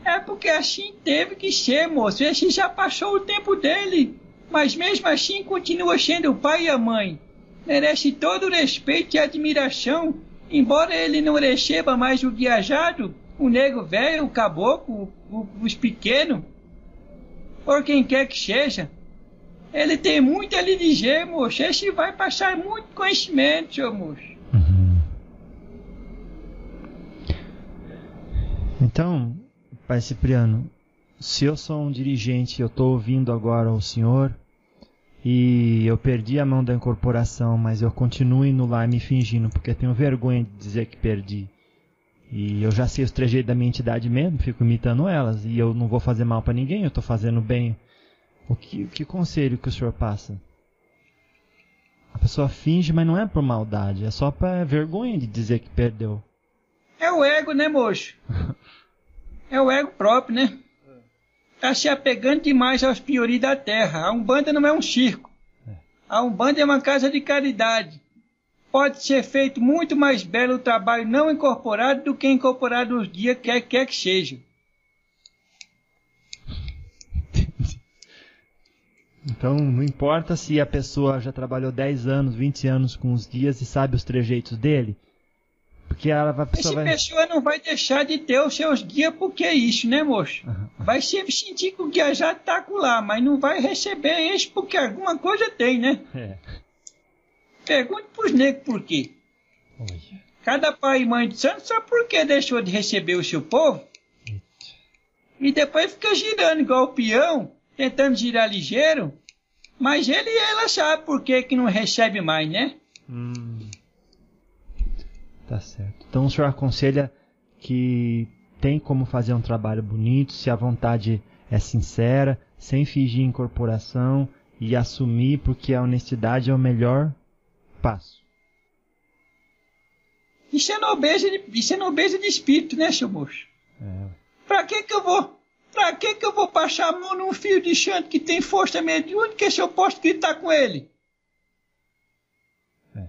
é porque assim teve que ser, moço. Esse já passou o tempo dele. Mas mesmo assim continua sendo o pai e a mãe. Merece todo o respeito e admiração, embora ele não receba mais o viajado, o nego velho, o caboclo, o- os pequenos, por quem quer que seja. Ele tem muito a lhe dizer, moço. Esse vai passar muito conhecimento, seu moço. Uhum. Então, Pai Cipriano, se eu sou um dirigente eu estou ouvindo agora o senhor e eu perdi a mão da incorporação, mas eu continuo indo lá me fingindo porque tenho vergonha de dizer que perdi. E eu já sei os trejeitos da minha entidade mesmo, fico imitando elas e eu não vou fazer mal para ninguém, eu estou fazendo bem. O que, que conselho que o senhor passa? A pessoa finge, mas não é por maldade, é só pra vergonha de dizer que perdeu. É o ego, né, moço? <laughs> É o ego próprio, né? Tá se apegando demais aos piori da terra. A Umbanda não é um circo. A Umbanda é uma casa de caridade. Pode ser feito muito mais belo o trabalho não incorporado do que incorporado nos dias quer, quer que seja. Então não importa se a pessoa já trabalhou 10 anos, 20 anos com os guias e sabe os trejeitos dele. Porque ela vai, Essa vai. pessoa não vai deixar de ter os seus guias porque é isso, né, moço? Vai sempre sentir que o guia já tá com lá, mas não vai receber isso porque alguma coisa tem, né? É. Pergunte pros negros por quê. Olha. Cada pai e mãe de santo sabe por que deixou de receber o seu povo? E depois fica girando igual o peão, tentando girar ligeiro. Mas ele e ela sabem por que, que não recebe mais, né? Hum. Tá certo. Então o senhor aconselha que tem como fazer um trabalho bonito, se a vontade é sincera, sem fingir incorporação e assumir porque a honestidade é o melhor passo. Isso é nobreza de, isso é de espírito, né, seu moço? É. Pra que que eu vou... Pra que que eu vou passar a mão num fio de santo que tem força mediúnica se eu posso gritar com ele? É.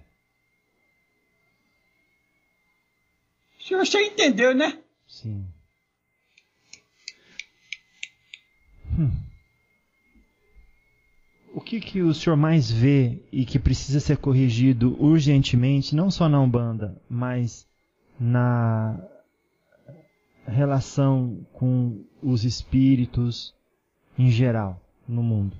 O senhor você entendeu, né? Sim. Hum. O que, que o senhor mais vê e que precisa ser corrigido urgentemente, não só na Umbanda, mas na relação com os espíritos, em geral no mundo?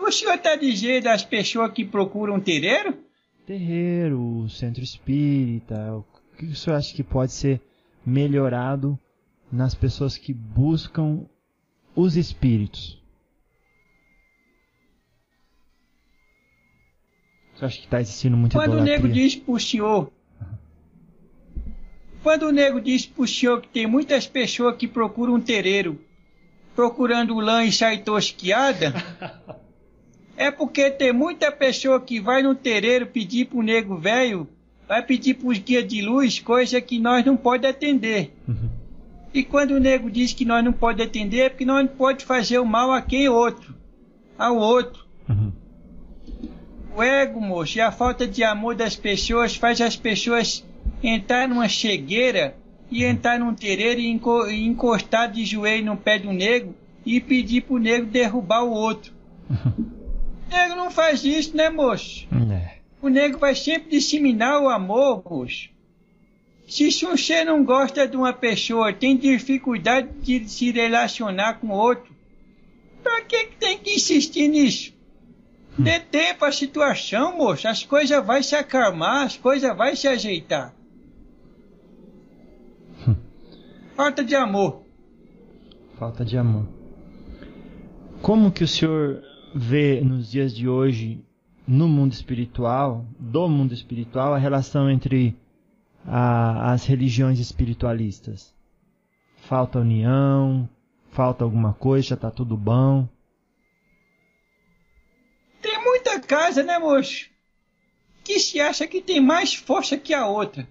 O senhor está dizendo as pessoas que procuram terreiro? Terreiro, centro espírita, o que o senhor acha que pode ser melhorado nas pessoas que buscam os espíritos? Você acha que está existindo muito Quando o idolatria? nego diz pro senhor. Quando o nego diz pro senhor que tem muitas pessoas que procuram um terreiro, procurando lã e sai tosquiada, <laughs> é porque tem muita pessoa que vai no terreiro pedir pro nego velho, vai pedir pros guias de luz, coisa que nós não pode atender. Uhum. E quando o nego diz que nós não pode atender, é porque nós não pode fazer o mal a quem outro, ao outro. Uhum. O ego, moço, e a falta de amor das pessoas faz as pessoas entrar numa chegueira e entrar num terreiro e enco- encostar de joelho no pé do nego e pedir pro nego derrubar o outro. <laughs> O nego não faz isso, né, moço? É. O nego vai sempre disseminar o amor, moço. Se você não gosta de uma pessoa, tem dificuldade de se relacionar com outro, pra que, que tem que insistir nisso? Dê tempo à situação, moço. As coisas vão se acalmar, as coisas vão se ajeitar. Falta de amor. Falta de amor. Como que o senhor vê nos dias de hoje, no mundo espiritual, do mundo espiritual, a relação entre a- as religiões espiritualistas? Falta união? Falta alguma coisa? Já está tudo bom? Tem muita casa, né, moço? Que se acha que tem mais força que a outra.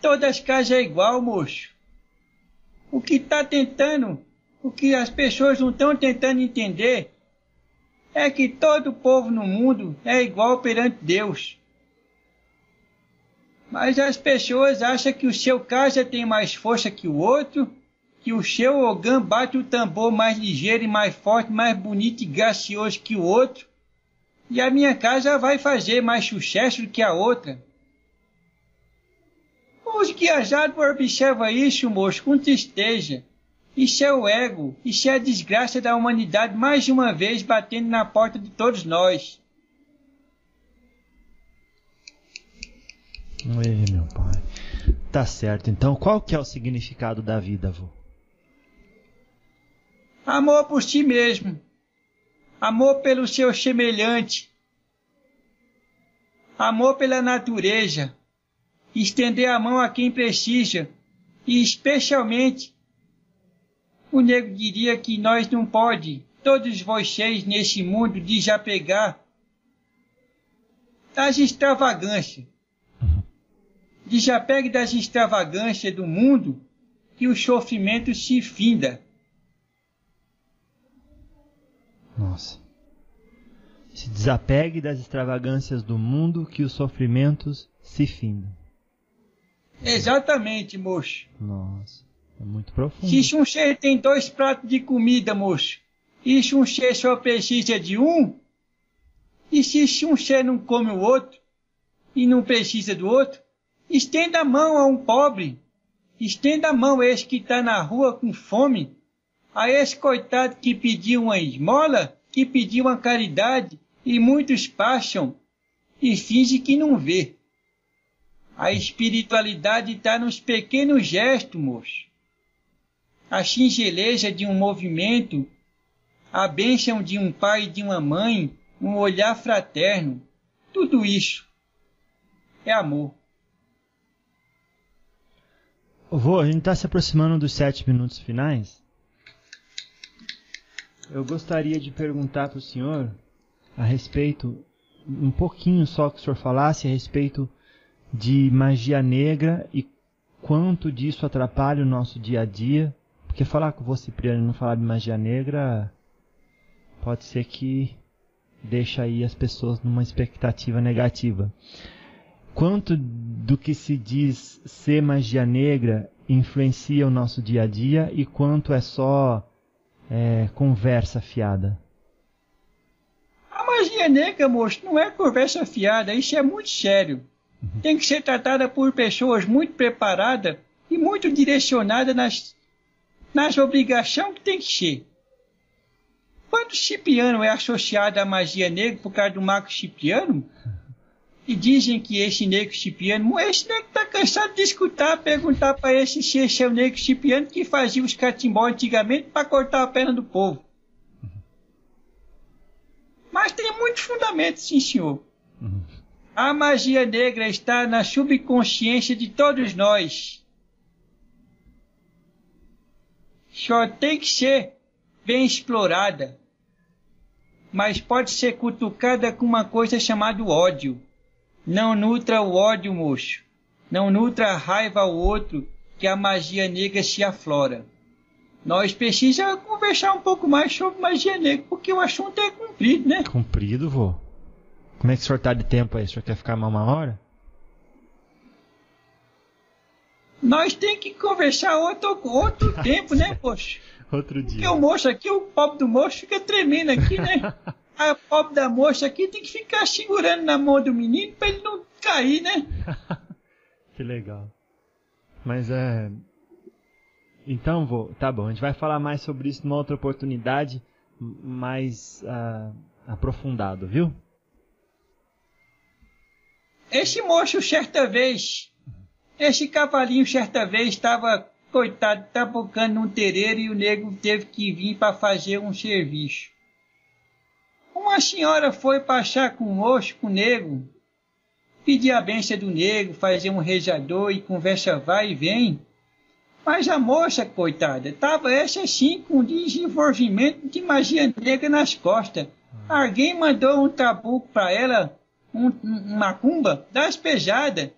Todas as casas é igual, moço. O que está tentando, o que as pessoas não estão tentando entender, é que todo povo no mundo é igual perante Deus. Mas as pessoas acham que o seu casa tem mais força que o outro, que o seu ogã bate o tambor mais ligeiro e mais forte, mais bonito e gracioso que o outro, e a minha casa vai fazer mais sucesso do que a outra. Os viajados observam isso, moço, com tristeza. Isso é o ego, isso é a desgraça da humanidade mais uma vez batendo na porta de todos nós. Ê, meu pai. Tá certo. Então, qual que é o significado da vida, vô? Amor por si mesmo. Amor pelo seu semelhante. Amor pela natureza. Estender a mão a quem precisa. E especialmente, o nego diria que nós não pode, todos vocês nesse mundo, desapegar das extravagâncias. Desapegue das extravagâncias do mundo que o sofrimento se finda. Nossa. Se desapegue das extravagâncias do mundo que os sofrimentos se findam. Exatamente, moço. Nossa. É muito profundo. Se Xunxê tem dois pratos de comida, moço, e Xunxê só precisa de um, e se Xunxê não come o outro, e não precisa do outro, estenda a mão a um pobre, estenda a mão a esse que está na rua com fome, a esse coitado que pediu uma esmola, que pediu uma caridade, e muitos passam e fingem que não vê. A espiritualidade está nos pequenos gestos, moço. A singeleza de um movimento, a bênção de um pai e de uma mãe, um olhar fraterno, tudo isso é amor. Vô, a gente está se aproximando dos sete minutos finais. Eu gostaria de perguntar para o senhor a respeito, um pouquinho só que o senhor falasse a respeito de magia negra e quanto disso atrapalha o nosso dia a dia. Porque falar com vô Cipriano e não falar de magia negra pode ser que deixe aí as pessoas numa expectativa negativa. Quanto do que se diz ser magia negra influencia o nosso dia a dia e quanto é só é, conversa fiada? A magia negra, moço, não é conversa fiada, isso é muito sério. Tem que ser tratada por pessoas muito preparadas e muito direcionadas nas nas obrigações que tem que ser. Quando o Cipriano é associado à magia negra por causa do Marco Cipriano, e dizem que esse negro Cipriano, esse negro tá cansado de escutar, perguntar para esse se esse é o negro Cipriano que fazia os catimbó antigamente para cortar a perna do povo. Mas tem muito fundamento, sim, senhor. A magia negra está na subconsciência de todos nós. Só tem que ser bem explorada. Mas pode ser cutucada com uma coisa chamada ódio. Não nutra o ódio, moço. Não nutra a raiva ao outro, que a magia negra se aflora. Nós precisamos conversar um pouco mais sobre magia negra, porque o assunto é cumprido, né? Cumprido, vô. Como é que o senhor tá de tempo aí? O senhor quer ficar mais uma hora? Nós tem que conversar outro, outro <laughs> tempo, né, poxa? Outro Porque dia. o moço aqui, o pobre do moço fica tremendo aqui, né? <laughs> A pobre da moça aqui tem que ficar segurando na mão do menino pra ele não cair, né? <laughs> Que legal. Mas é. Então, vou. Tá bom, a gente vai falar mais sobre isso numa outra oportunidade, mais ah, aprofundado, viu? Esse moço, certa vez, esse cavalinho, certa vez, estava, coitado, tabocando num terreiro e o nego teve que vir para fazer um serviço. Uma senhora foi achar com o moço, com o nego, pedir a benção do nego, fazer um rezador e conversa vai e vem. Mas a moça, coitada, estava essa assim com desenvolvimento de magia negra nas costas. Alguém mandou um tabuco para ela, um, um, uma cumba das pesadas.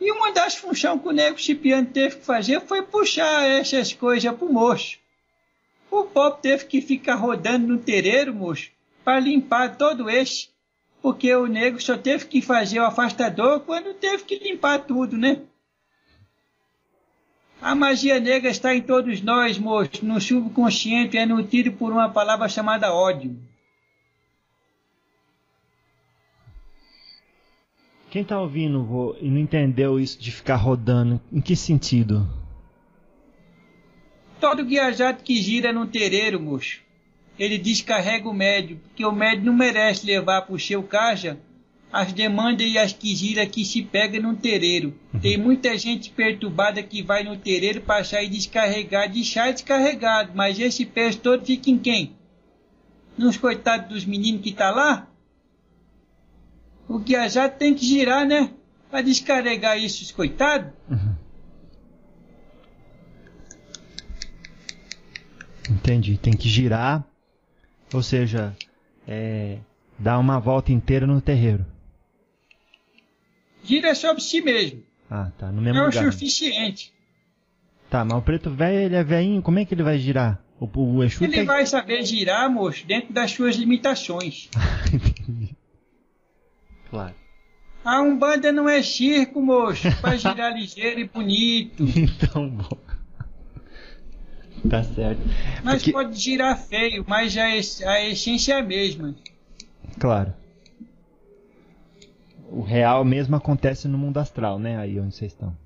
E uma das funções que o nego Cipriano teve que fazer foi puxar essas coisas pro moço. O pobre teve que ficar rodando no terreiro, moço, para limpar todo esse. Porque o nego só teve que fazer o afastador quando teve que limpar tudo, né? A magia negra está em todos nós, moço, no subconsciente é nutrido por uma palavra chamada ódio. Quem tá ouvindo vô, e não entendeu isso de ficar rodando, em que sentido? Todo guiajado que gira no terreiro, moço, ele descarrega o médio, porque o médio não merece levar pro seu caixa as demandas e as que gira que se pega no terreiro. Tem muita gente perturbada que vai no terreiro para sair descarregar, deixar descarregado, mas esse peso todo fica em quem? Nos coitados dos meninos que tá lá? O guiajado tem que girar, né? Para descarregar isso, os coitados. Entendi. Tem que girar, ou seja, é, dar uma volta inteira no terreiro. Gira sobre si mesmo. Ah, tá. No mesmo Não é o lugar. suficiente. Tá, mas o preto velho, ele é velhinho, como é que ele vai girar? O, o Exu Ele vai saber girar, moço, dentro das suas limitações. <laughs> Entendi. Claro. A Umbanda não é circo, moço, para girar <laughs> ligeiro e bonito. Então, bom. Tá certo. Mas Porque- pode girar feio, mas a, es- a essência é a mesma. Claro. O real mesmo acontece no mundo astral, né? Aí onde vocês estão.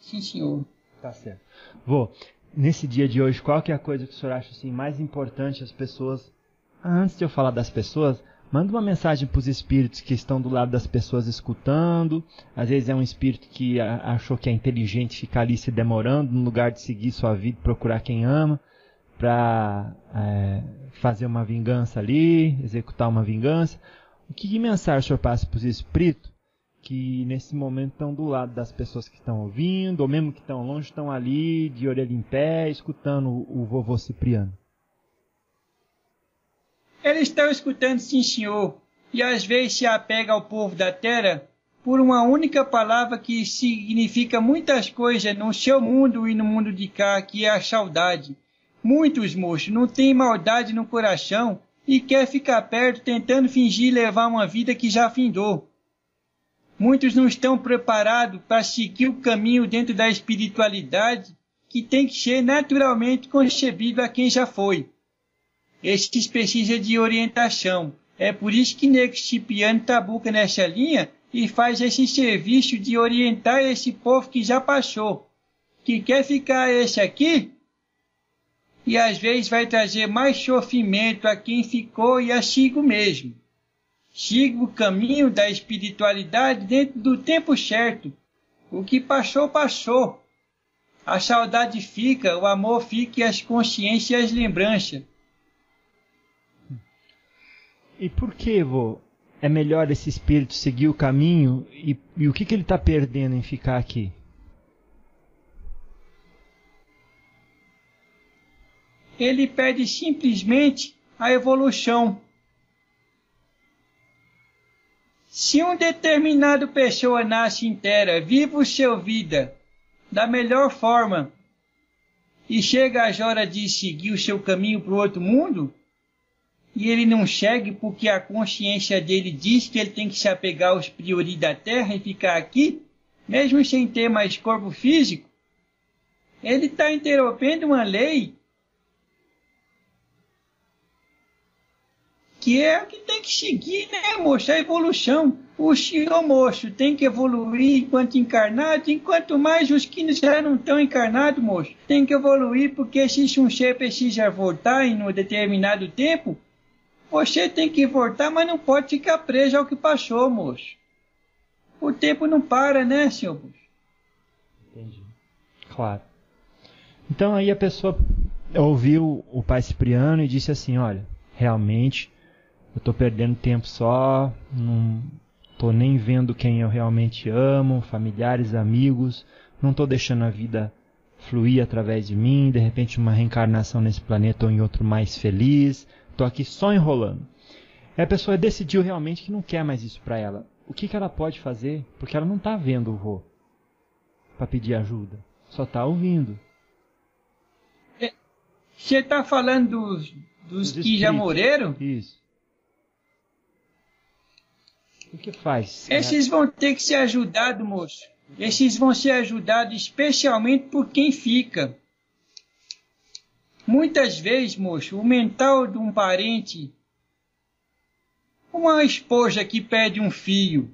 Sim, senhor. Tá certo. Vô, nesse dia de hoje, qual que é a coisa que o senhor acha assim, mais importante as pessoas... Ah, antes de eu falar das pessoas, manda uma mensagem para os espíritos que estão do lado das pessoas escutando. Às vezes é um espírito que achou que é inteligente ficar ali se demorando no lugar de seguir sua vida, procurar quem ama, para fazer uma vingança ali, executar uma vingança. O que, que mensagem o senhor passa para os espíritos que nesse momento estão do lado das pessoas que estão ouvindo, ou mesmo que estão longe, estão ali de orelha em pé, escutando o vovô Cipriano. Eles estão escutando, sim, senhor, e às vezes se apega ao povo da terra por uma única palavra que significa muitas coisas no seu mundo e no mundo de cá, que é a saudade. Muitos, moços, não têm maldade no coração e quer ficar perto tentando fingir levar uma vida que já findou. Muitos não estão preparados para seguir o caminho dentro da espiritualidade que tem que ser naturalmente concebível a quem já foi. Estes precisam de orientação. É por isso que Nego Cipriano tabuca nessa linha e faz esse serviço de orientar esse povo que já passou. que quer ficar esse aqui, e às vezes vai trazer mais sofrimento a quem ficou e a sigo mesmo. Siga o caminho da espiritualidade dentro do tempo certo. O que passou, passou. A saudade fica, o amor fica e as consciências e as lembranças. E por que, vô, é melhor esse espírito seguir o caminho e, e o que, que ele está perdendo em ficar aqui? Ele pede simplesmente a evolução. Se um determinado pessoa nasce inteira, vive o seu vida da melhor forma e chega a hora de seguir o seu caminho para o outro mundo, e ele não segue porque a consciência dele diz que ele tem que se apegar aos priori da Terra e ficar aqui, mesmo sem ter mais corpo físico, ele está interrompendo uma lei que é o que tem que seguir, né, moço? A evolução. O senhor moço tem que evoluir enquanto encarnado, enquanto mais os que já não estão encarnados, moço. Tem que evoluir porque se um ser precisa voltar em um determinado tempo, você tem que voltar, mas não pode ficar preso ao que passou, moço. O tempo não para, né, senhor? Entendi. Claro. Então aí a pessoa ouviu o pai Cipriano e disse assim, olha, realmente eu tô perdendo tempo só, não tô nem vendo quem eu realmente amo, familiares, amigos, não tô deixando a vida fluir através de mim, de repente uma reencarnação nesse planeta ou em outro mais feliz, tô aqui só enrolando. E a pessoa decidiu realmente que não quer mais isso para ela. O que, que ela pode fazer? Porque ela não tá vendo o vô para pedir ajuda, só tá ouvindo. É, você tá falando dos, dos que já morreram? Isso. O que faz? Esses vão ter que ser ajudados, moço. Esses vão ser ajudados especialmente por quem fica. Muitas vezes, moço, o mental de um parente, uma esposa que perde um filho,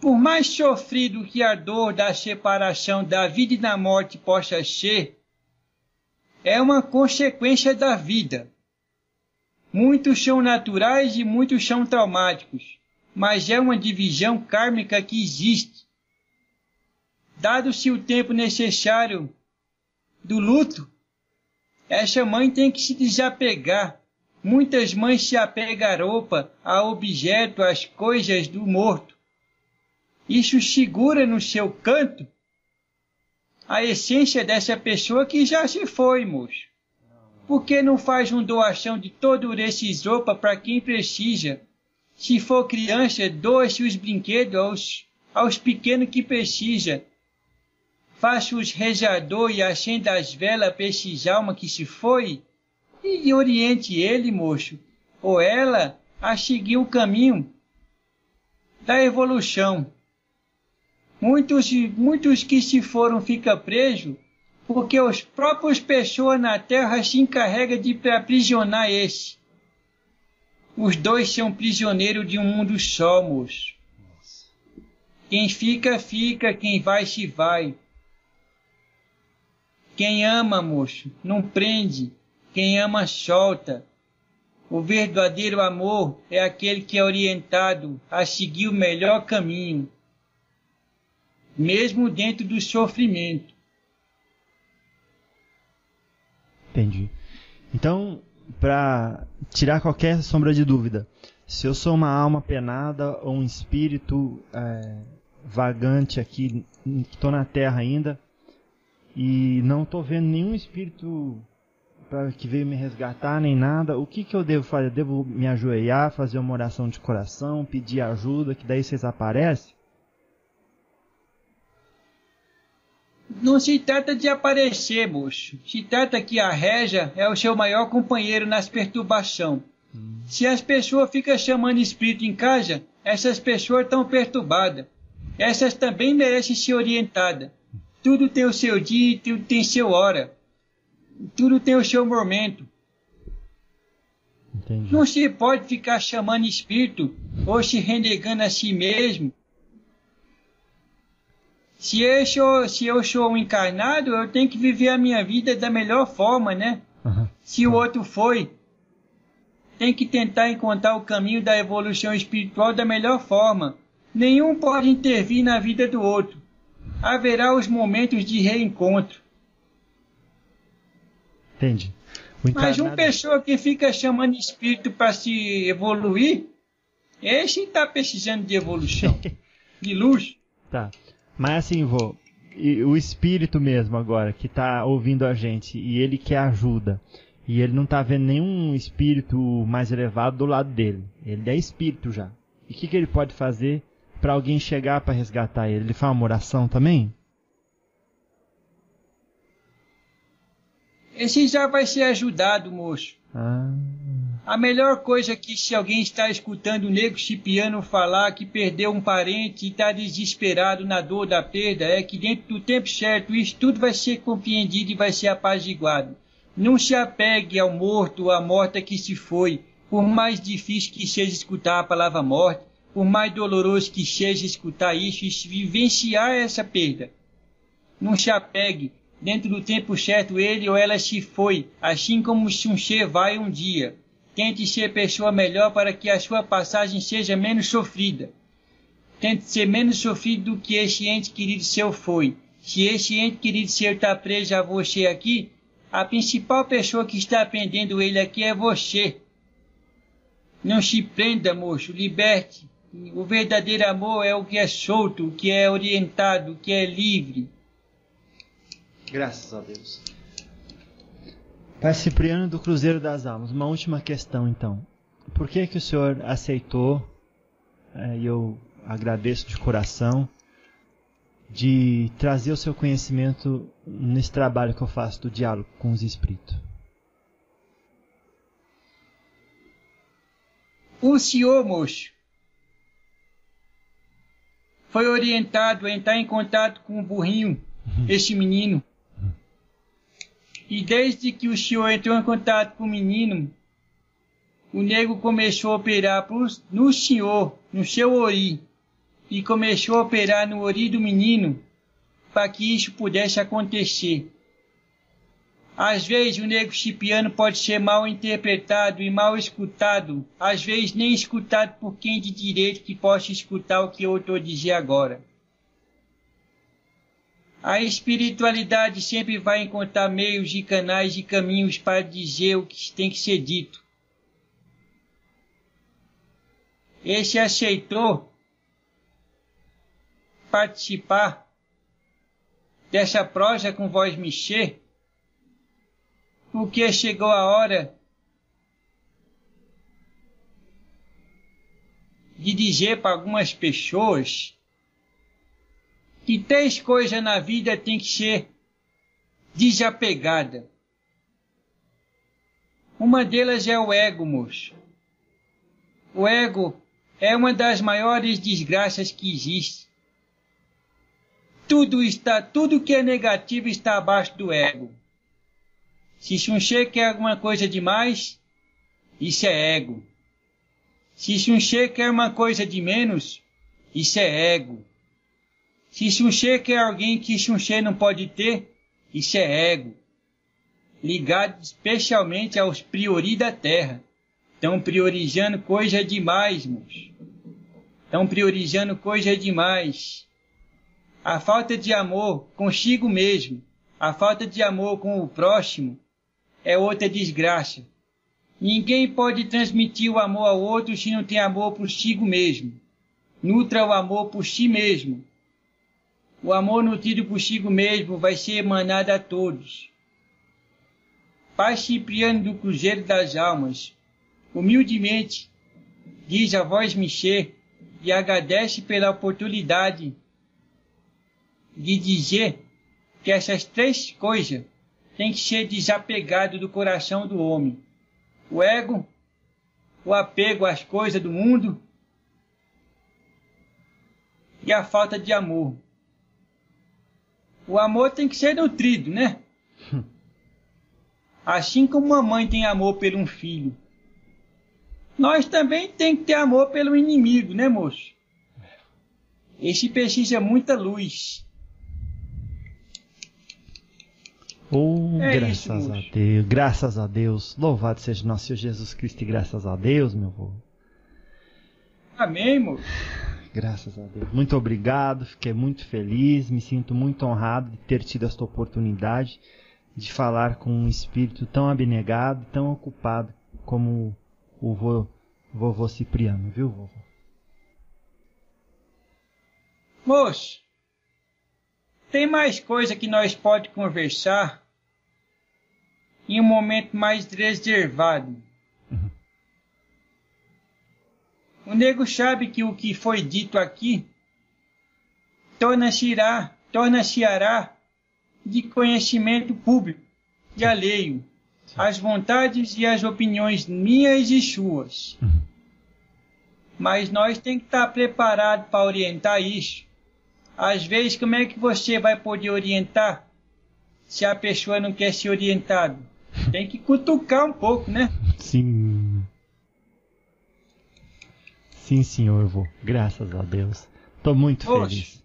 por mais sofrido que a dor da separação da vida e da morte possa ser, é uma consequência da vida. Muitos são naturais e muitos são traumáticos, mas é uma divisão kármica que existe. Dado-se o tempo necessário do luto, essa mãe tem que se desapegar. Muitas mães se apegam à roupa, a objeto, às coisas do morto. Isso segura no seu canto a essência dessa pessoa que já se foi, moço. Por que não faz uma doação de todo esse roupa para quem precisa? Se for criança, doe-se os brinquedos aos, aos pequenos que precisa. Faça os rezador e acenda as velas para esses almas que se foi e oriente ele, moço, ou ela, a seguir o caminho da evolução. Muitos, muitos que se foram ficam presos porque os próprios pessoas na Terra se encarregam de aprisionar esse. Os dois são prisioneiros de um mundo só, moço. Quem fica, fica, quem vai, se vai. Quem ama, moço, não prende. Quem ama, solta. O verdadeiro amor é aquele que é orientado a seguir o melhor caminho, mesmo dentro do sofrimento. Entendi. Então, para tirar qualquer sombra de dúvida, se eu sou uma alma penada ou um espírito é, vagante aqui, que estou na Terra ainda, e não estou vendo nenhum espírito pra, que veio me resgatar nem nada, o que, que eu devo fazer? Devo me ajoelhar, fazer uma oração de coração, pedir ajuda, que daí vocês aparecem? Não se trata de aparecer, moço. Se trata que a reja é o seu maior companheiro nas perturbações. Hum. Se as pessoas ficam chamando espírito em casa, essas pessoas estão perturbadas. Essas também merecem ser orientadas. Tudo tem o seu dia tudo tem seu hora. Tudo tem o seu momento. Entendi. Não se pode ficar chamando espírito ou se renegando a si mesmo Se eu, sou, se eu sou um encarnado, eu tenho que viver a minha vida da melhor forma, né? Aham. Se o outro foi, tem que tentar encontrar o caminho da evolução espiritual da melhor forma. Nenhum pode intervir na vida do outro. Haverá os momentos de reencontro. Entendi. Mas uma pessoa que fica chamando espírito para se evoluir, esse está precisando de evolução, <laughs> de luz. Tá. Mas assim, e o espírito mesmo agora, que tá ouvindo a gente, e ele quer ajuda, e ele não tá vendo nenhum espírito mais elevado do lado dele. Ele é espírito já. E o que, que ele pode fazer para alguém chegar para resgatar ele? Ele faz uma oração também? Esse já vai ser ajudado, moço. Ah, A melhor coisa é que se alguém está escutando o nego chipiano falar que perdeu um parente e está desesperado na dor da perda, é que dentro do tempo certo isso tudo vai ser compreendido e vai ser apaziguado. Não se apegue ao morto ou à morta que se foi, por mais difícil que seja escutar a palavra morte, por mais doloroso que seja escutar isso e vivenciar essa perda. Não se apegue, dentro do tempo certo ele ou ela se foi, assim como se um ser vai um dia. Tente ser pessoa melhor para que a sua passagem seja menos sofrida. Tente ser menos sofrido do que este ente querido seu foi. Se este ente querido seu está preso a você aqui, a principal pessoa que está prendendo ele aqui é você. Não se prenda, moço, liberte. O verdadeiro amor é o que é solto, o que é orientado, o que é livre. Graças a Deus. Pai Cipriano do Cruzeiro das Almas, uma última questão então. Por que que o senhor aceitou, eh, e eu agradeço de coração, de trazer o seu conhecimento nesse trabalho que eu faço do diálogo com os espíritos? O senhor, moço, foi orientado a entrar em contato com o burrinho, esse menino. E desde que o senhor entrou em contato com o menino, o nego começou a operar pros- no senhor, no seu ori, e começou a operar no ori do menino para que isso pudesse acontecer. Às vezes o nego chipiano pode ser mal interpretado e mal escutado, às vezes nem escutado por quem de direito que possa escutar o que eu estou dizer agora. A espiritualidade sempre vai encontrar meios e canais e caminhos para dizer o que tem que ser dito. Esse aceitou participar dessa prosa com voz mexer, porque chegou a hora de dizer para algumas pessoas que três coisas na vida tem que ser desapegada. Uma delas é o ego, moço. O ego é uma das maiores desgraças que existe. Tudo está, tudo que é negativo está abaixo do ego. Se Xunxê quer alguma coisa demais, isso é ego. Se Xunxê quer uma coisa de menos, isso é ego. Se Xunxê quer alguém que Xunxê não pode ter, isso é ego. Ligado especialmente aos priori da terra. Estão priorizando coisa demais, moço. Estão priorizando coisa demais. A falta de amor consigo mesmo, a falta de amor com o próximo, é outra desgraça. Ninguém pode transmitir o amor ao outro se não tem amor por si mesmo. Nutra o amor por si mesmo. O amor nutrido por si mesmo vai ser emanado a todos. Pai Cipriano do Cruzeiro das Almas, humildemente, diz a voz Michê e agradece pela oportunidade de dizer que essas três coisas têm que ser desapegado do coração do homem. O ego, o apego às coisas do mundo e a falta de amor. O amor tem que ser nutrido, né? <laughs> Assim como uma mãe tem amor pelo um filho. Nós também tem que ter amor pelo inimigo, né, moço? Esse precisa muita luz. Oh, É graças isso, a. Deus, graças a Deus. Louvado seja nosso Senhor Jesus Cristo e graças a Deus, meu avô. Amém, moço. Graças a Deus. Muito obrigado, fiquei muito feliz, me sinto muito honrado de ter tido esta oportunidade de falar com um espírito tão abnegado, tão ocupado como o vô, vovô Cipriano, viu, vovô? Moço, tem mais coisa que nós pode conversar em um momento mais reservado. Uhum. O nego sabe que o que foi dito aqui torna-se-á torna-se-á de conhecimento público e alheio às vontades e às opiniões minhas e suas. Uhum. Mas nós tem que estar preparado para orientar isso. Às vezes, como é que você vai poder orientar se a pessoa não quer ser orientada? Tem que cutucar um pouco, né? Sim. Sim, senhor, vô. Graças a Deus. Tô muito Poxa. feliz.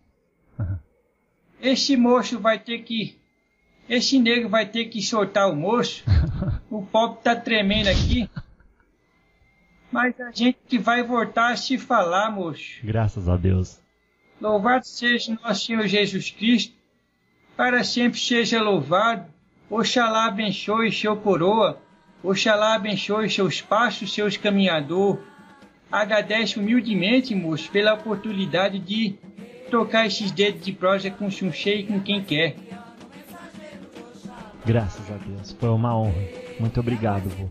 <laughs> Esse moço vai ter que. Esse negro vai ter que soltar o moço. O pobre tá tremendo aqui. Mas a gente que vai voltar a se falar, moço. Graças a Deus. Louvado seja nosso Senhor Jesus Cristo. Para sempre seja louvado. Oxalá abençoe seu coroa. Oxalá abençoe seus passos, seus caminhador. Agradece humildemente, moço, pela oportunidade de trocar esses dedos de prosa com Xunxê e com quem quer. Graças a Deus. Foi uma honra. Muito obrigado, vô.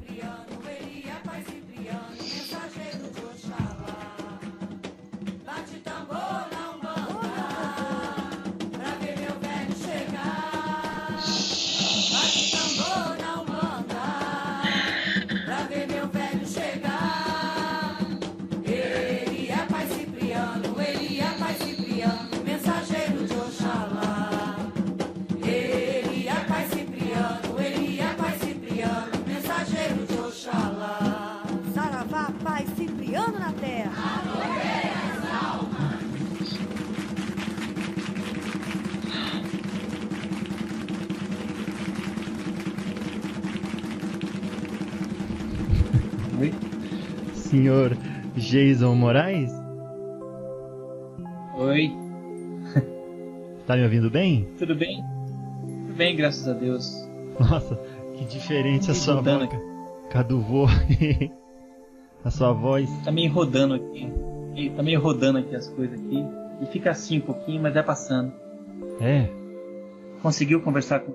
Senhor Jason Moraes? Oi, Tá me ouvindo bem? tudo bem? Tudo bem, graças a Deus. Nossa, que diferente a sua voz. Cadu vô. <laughs> a sua voz. Tá meio rodando aqui. Tá meio rodando aqui as coisas aqui. E fica assim um pouquinho, mas vai passando. É, Conseguiu conversar com?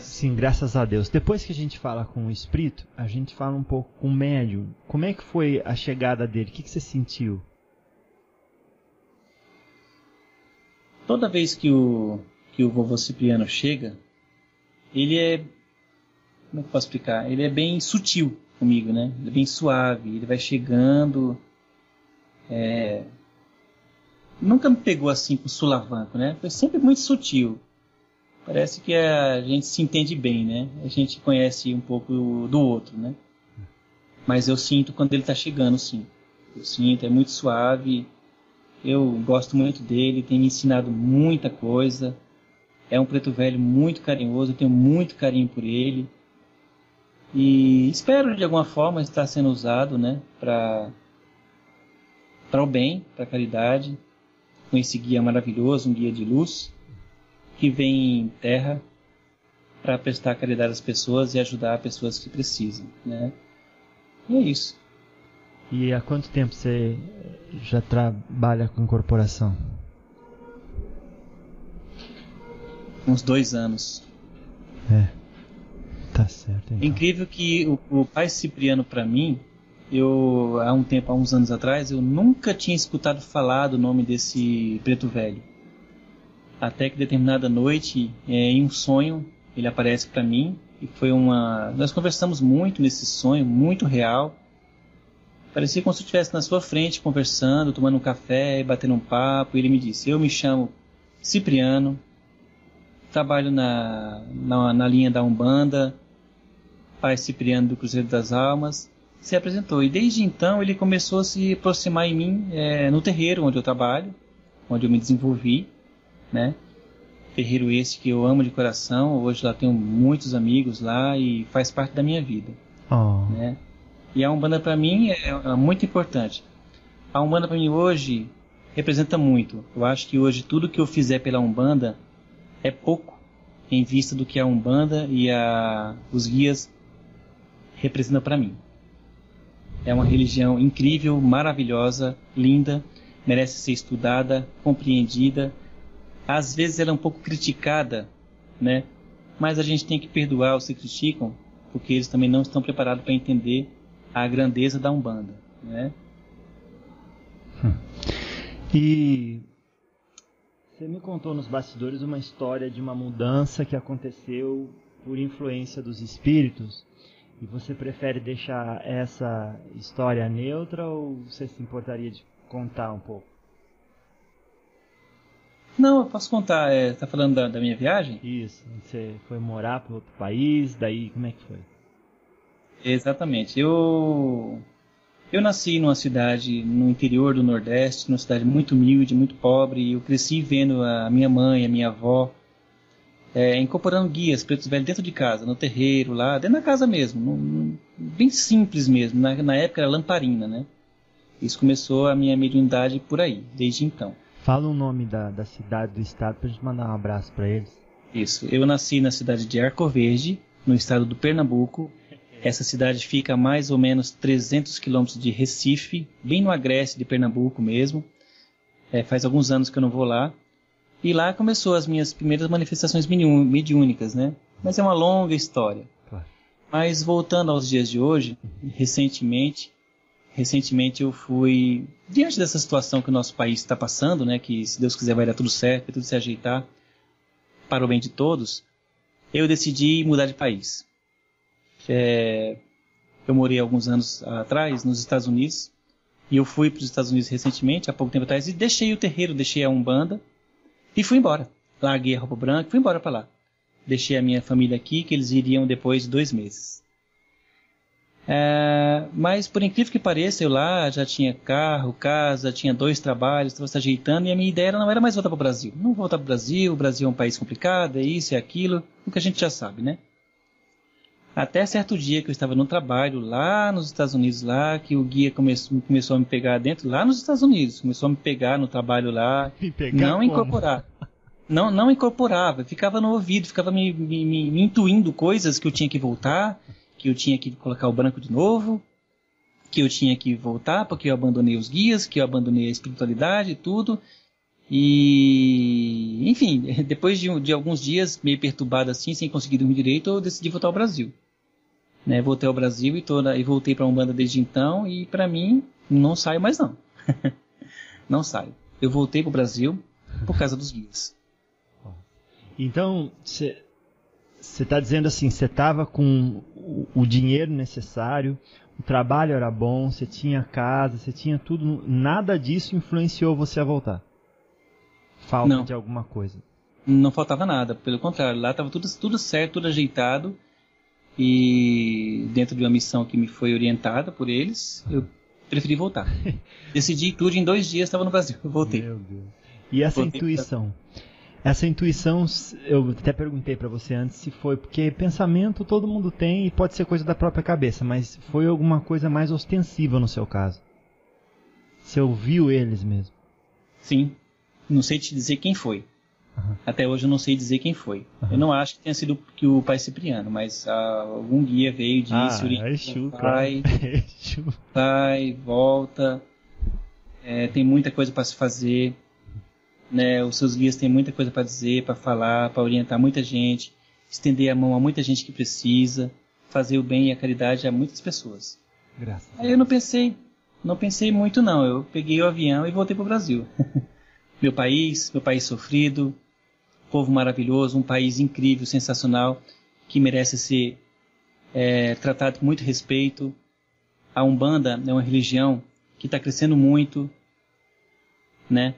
Sim, graças a Deus. Depois que a gente fala com o espírito, a gente fala um pouco com o médium. Como é que foi a chegada dele? O que, que você sentiu? Toda vez que o, que o vovô Cipriano chega, ele é. Como é que eu posso explicar? Ele é bem sutil comigo, né? Ele é bem suave, ele vai chegando. É, nunca me pegou assim com sulavanco, né? Foi sempre muito sutil. Parece que a gente se entende bem, né? A gente conhece um pouco do outro, né? Mas eu sinto quando ele está chegando, sim. Eu sinto, é muito suave. Eu gosto muito dele, tem me ensinado muita coisa. É um preto velho muito carinhoso, eu tenho muito carinho por ele. E espero de alguma forma estar sendo usado, né, para para o bem, para a caridade, com esse guia maravilhoso, um guia de luz que vem em terra para prestar caridade às pessoas e ajudar pessoas que precisam, né? E é isso. E há quanto tempo você já trabalha com corporação? Uns dois anos. É. Tá certo. É Então. incrível que o, o pai Cipriano para mim, eu há um tempo, há uns anos atrás, eu nunca tinha escutado falar do nome desse preto velho. Até que determinada noite, é, em um sonho, ele aparece para mim e foi uma. Nós conversamos muito nesse sonho, muito real. Parecia como se eu estivesse na sua frente conversando, tomando um café, batendo um papo. E ele me disse: Eu me chamo Cipriano, trabalho na, na, na linha da Umbanda, pai Cipriano do Cruzeiro das Almas, se apresentou. E desde então ele começou a se aproximar em mim é, no terreiro onde eu trabalho, onde eu me desenvolvi, né? Terreiro esse que eu amo de coração. Hoje lá tenho muitos amigos lá e faz parte da minha vida, Oh. né? E a Umbanda para mim é, é muito importante. A Umbanda para mim hoje representa muito. Eu acho que hoje tudo que eu fizer pela Umbanda é pouco em vista do que a Umbanda e a, os guias representam para mim. É uma religião incrível, maravilhosa, linda, merece ser estudada, compreendida. Às vezes ela é um pouco criticada, né? Mas a gente tem que perdoar os que criticam, porque eles também não estão preparados para entender a grandeza da Umbanda, né? E você me contou nos bastidores uma história de uma mudança que aconteceu por influência dos espíritos. E você prefere deixar essa história neutra ou você se importaria de contar um pouco? Não, eu posso contar. É, tá falando da, da minha viagem? Isso, você foi morar para outro país, daí como é que foi? Exatamente. Eu eu nasci numa cidade no interior do Nordeste, numa cidade muito humilde, muito pobre. E eu cresci vendo a minha mãe, a minha avó, é, incorporando guias pretos velhos dentro de casa, no terreiro, lá, dentro da casa mesmo, no- no- bem simples mesmo. Na, na época era lamparina, né? Isso começou a minha mediunidade por aí, desde então. Fala o nome da, da cidade, do estado, pra gente mandar um abraço para eles. Isso. Eu nasci na cidade de Arco Verde, no estado do Pernambuco. Essa cidade fica a mais ou menos 300 quilômetros de Recife, bem no agreste de Pernambuco mesmo. É, faz alguns anos que eu não vou lá. E lá começou as minhas primeiras manifestações mediú- mediúnicas, né? Mas é uma longa história. Claro. Mas voltando aos dias de hoje, recentemente, recentemente eu fui diante dessa situação que o nosso país está passando, né? Que se Deus quiser vai dar tudo certo, vai tudo se ajeitar para o bem de todos. Eu decidi mudar de país. É, eu morei alguns anos atrás nos Estados Unidos e eu fui para os Estados Unidos recentemente, há pouco tempo atrás, e deixei o terreiro, deixei a umbanda e fui embora. Larguei a roupa branca, fui embora para lá. Deixei a minha família aqui, que eles iriam depois de dois meses. É, mas por incrível que pareça, eu lá já tinha carro, casa, tinha dois trabalhos, estava se ajeitando e a minha ideia não era mais voltar para o Brasil. Não voltar para o Brasil, o Brasil é um país complicado, é isso, é aquilo, o que a gente já sabe, né? Até certo dia que eu estava no trabalho lá nos Estados Unidos, lá que o guia começou, começou a me pegar dentro, lá nos Estados Unidos, começou a me pegar no trabalho lá, não incorporar. Não, não incorporava, ficava no ouvido, ficava me, me- me intuindo coisas que eu tinha que voltar, que eu tinha que colocar o branco de novo, que eu tinha que voltar porque eu abandonei os guias, que eu abandonei a espiritualidade e tudo. E, enfim, <laughs> depois de, de alguns dias meio perturbado assim, sem conseguir dormir direito, eu decidi voltar ao Brasil. Né, voltei ao Brasil e, toda, e voltei para Umbanda desde então e para mim não saio mais não. <laughs> não saio. Eu voltei para o Brasil por causa dos guias. Então, você está dizendo assim, você estava com o, o dinheiro necessário, o trabalho era bom, você tinha casa, você tinha tudo, nada disso influenciou você a voltar? Falta Não. de alguma coisa. Não faltava nada, pelo contrário, lá estava tudo, tudo certo, tudo ajeitado. E dentro de uma missão que me foi orientada por eles, eu preferi voltar. <laughs> Decidi tudo em dois dias, estava no Brasil, voltei. Meu Deus. E essa Voltei pra- intuição? Essa intuição, eu até perguntei pra você antes se foi porque pensamento todo mundo tem e pode ser coisa da própria cabeça, mas foi alguma coisa mais ostensiva no seu caso. Você ouviu eles mesmo? Sim, não sei te dizer quem foi. Aham. Até hoje eu não sei dizer quem foi. Aham. Eu não acho que tenha sido que o pai Cipriano, mas ah, algum guia veio e disse, ah, orientou, <laughs> é Exu, vai, volta. É, tem muita coisa para se fazer. Né? Os seus guias têm muita coisa para dizer, para falar, para orientar muita gente, estender a mão a muita gente que precisa, fazer o bem e a caridade a muitas pessoas. Graças Aí eu não pensei, não pensei muito não. Eu peguei o avião e voltei para o Brasil. <laughs> meu país, meu país sofrido, povo maravilhoso, um país incrível, sensacional, que merece ser é, tratado com muito respeito. A Umbanda é uma religião que está crescendo muito, né?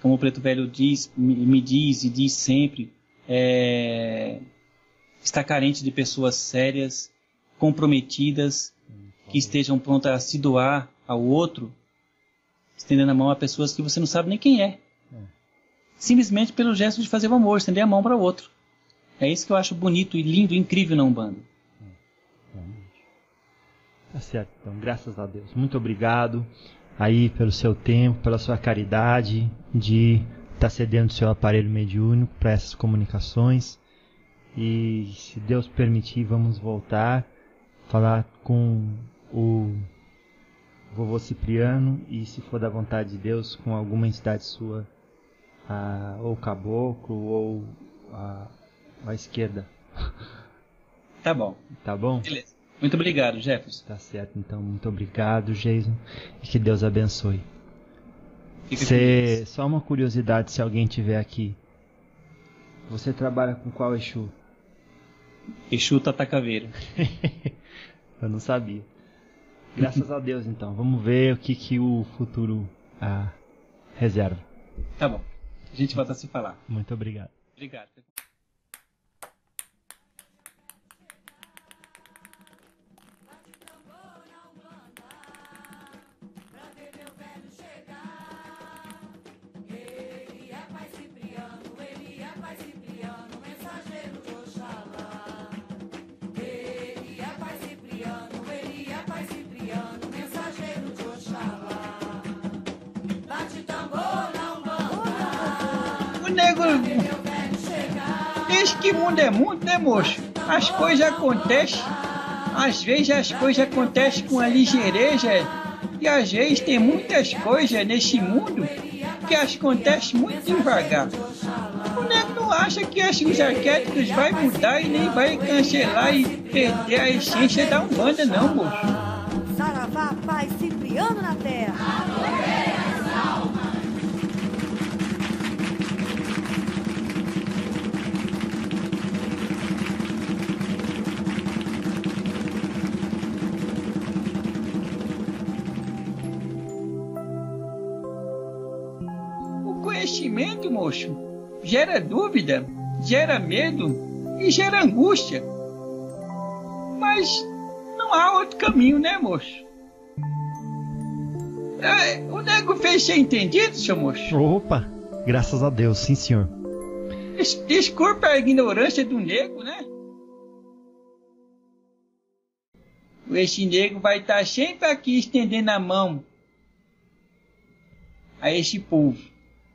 Como o Preto Velho diz, me, diz e diz sempre, é, está carente de pessoas sérias, comprometidas, que estejam prontas a se doar ao outro, estendendo a mão a pessoas que você não sabe nem quem é. simplesmente pelo gesto de fazer o amor, estender a mão para o outro. É isso que eu acho bonito e lindo e incrível na Umbanda. Tá certo, então, graças a Deus. Muito obrigado aí pelo seu tempo, pela sua caridade de estar tá cedendo seu aparelho mediúnico para essas comunicações. E se Deus permitir, vamos voltar falar com o vovô Cipriano e se for da vontade de Deus com alguma entidade sua, a, ou caboclo ou a, a esquerda. Tá bom. Tá bom? Beleza. Muito obrigado, Jefferson. Tá certo, então. Muito obrigado, Jason. E que Deus abençoe. Fica Cê, feliz. só uma curiosidade, se alguém tiver aqui. Você trabalha com qual Exu? Exu Tatacaveira. <laughs> Eu não sabia. Graças a Deus, então. Vamos ver o que, que o futuro ah, reserva. Tá bom. A gente volta a se falar. Muito obrigado. Obrigado. Diz que mundo é mundo, né, moço? As coisas acontecem. Às vezes as coisas acontecem com a ligeireza. E às vezes tem muitas coisas nesse mundo que acontecem muito devagar. O nego não acha que esses arquétipos vai mudar e nem vai cancelar e perder a essência da Umbanda, não, moço. Saravá, Pai Cipriano na terra. Moço, gera dúvida, gera medo e gera angústia. Mas não há outro caminho, né, moço? É, o nego fez ser entendido, seu moço? Opa! Graças a Deus, sim senhor. Des- Desculpa a ignorância do nego, né? Esse nego vai estar sempre aqui estendendo a mão a esse povo.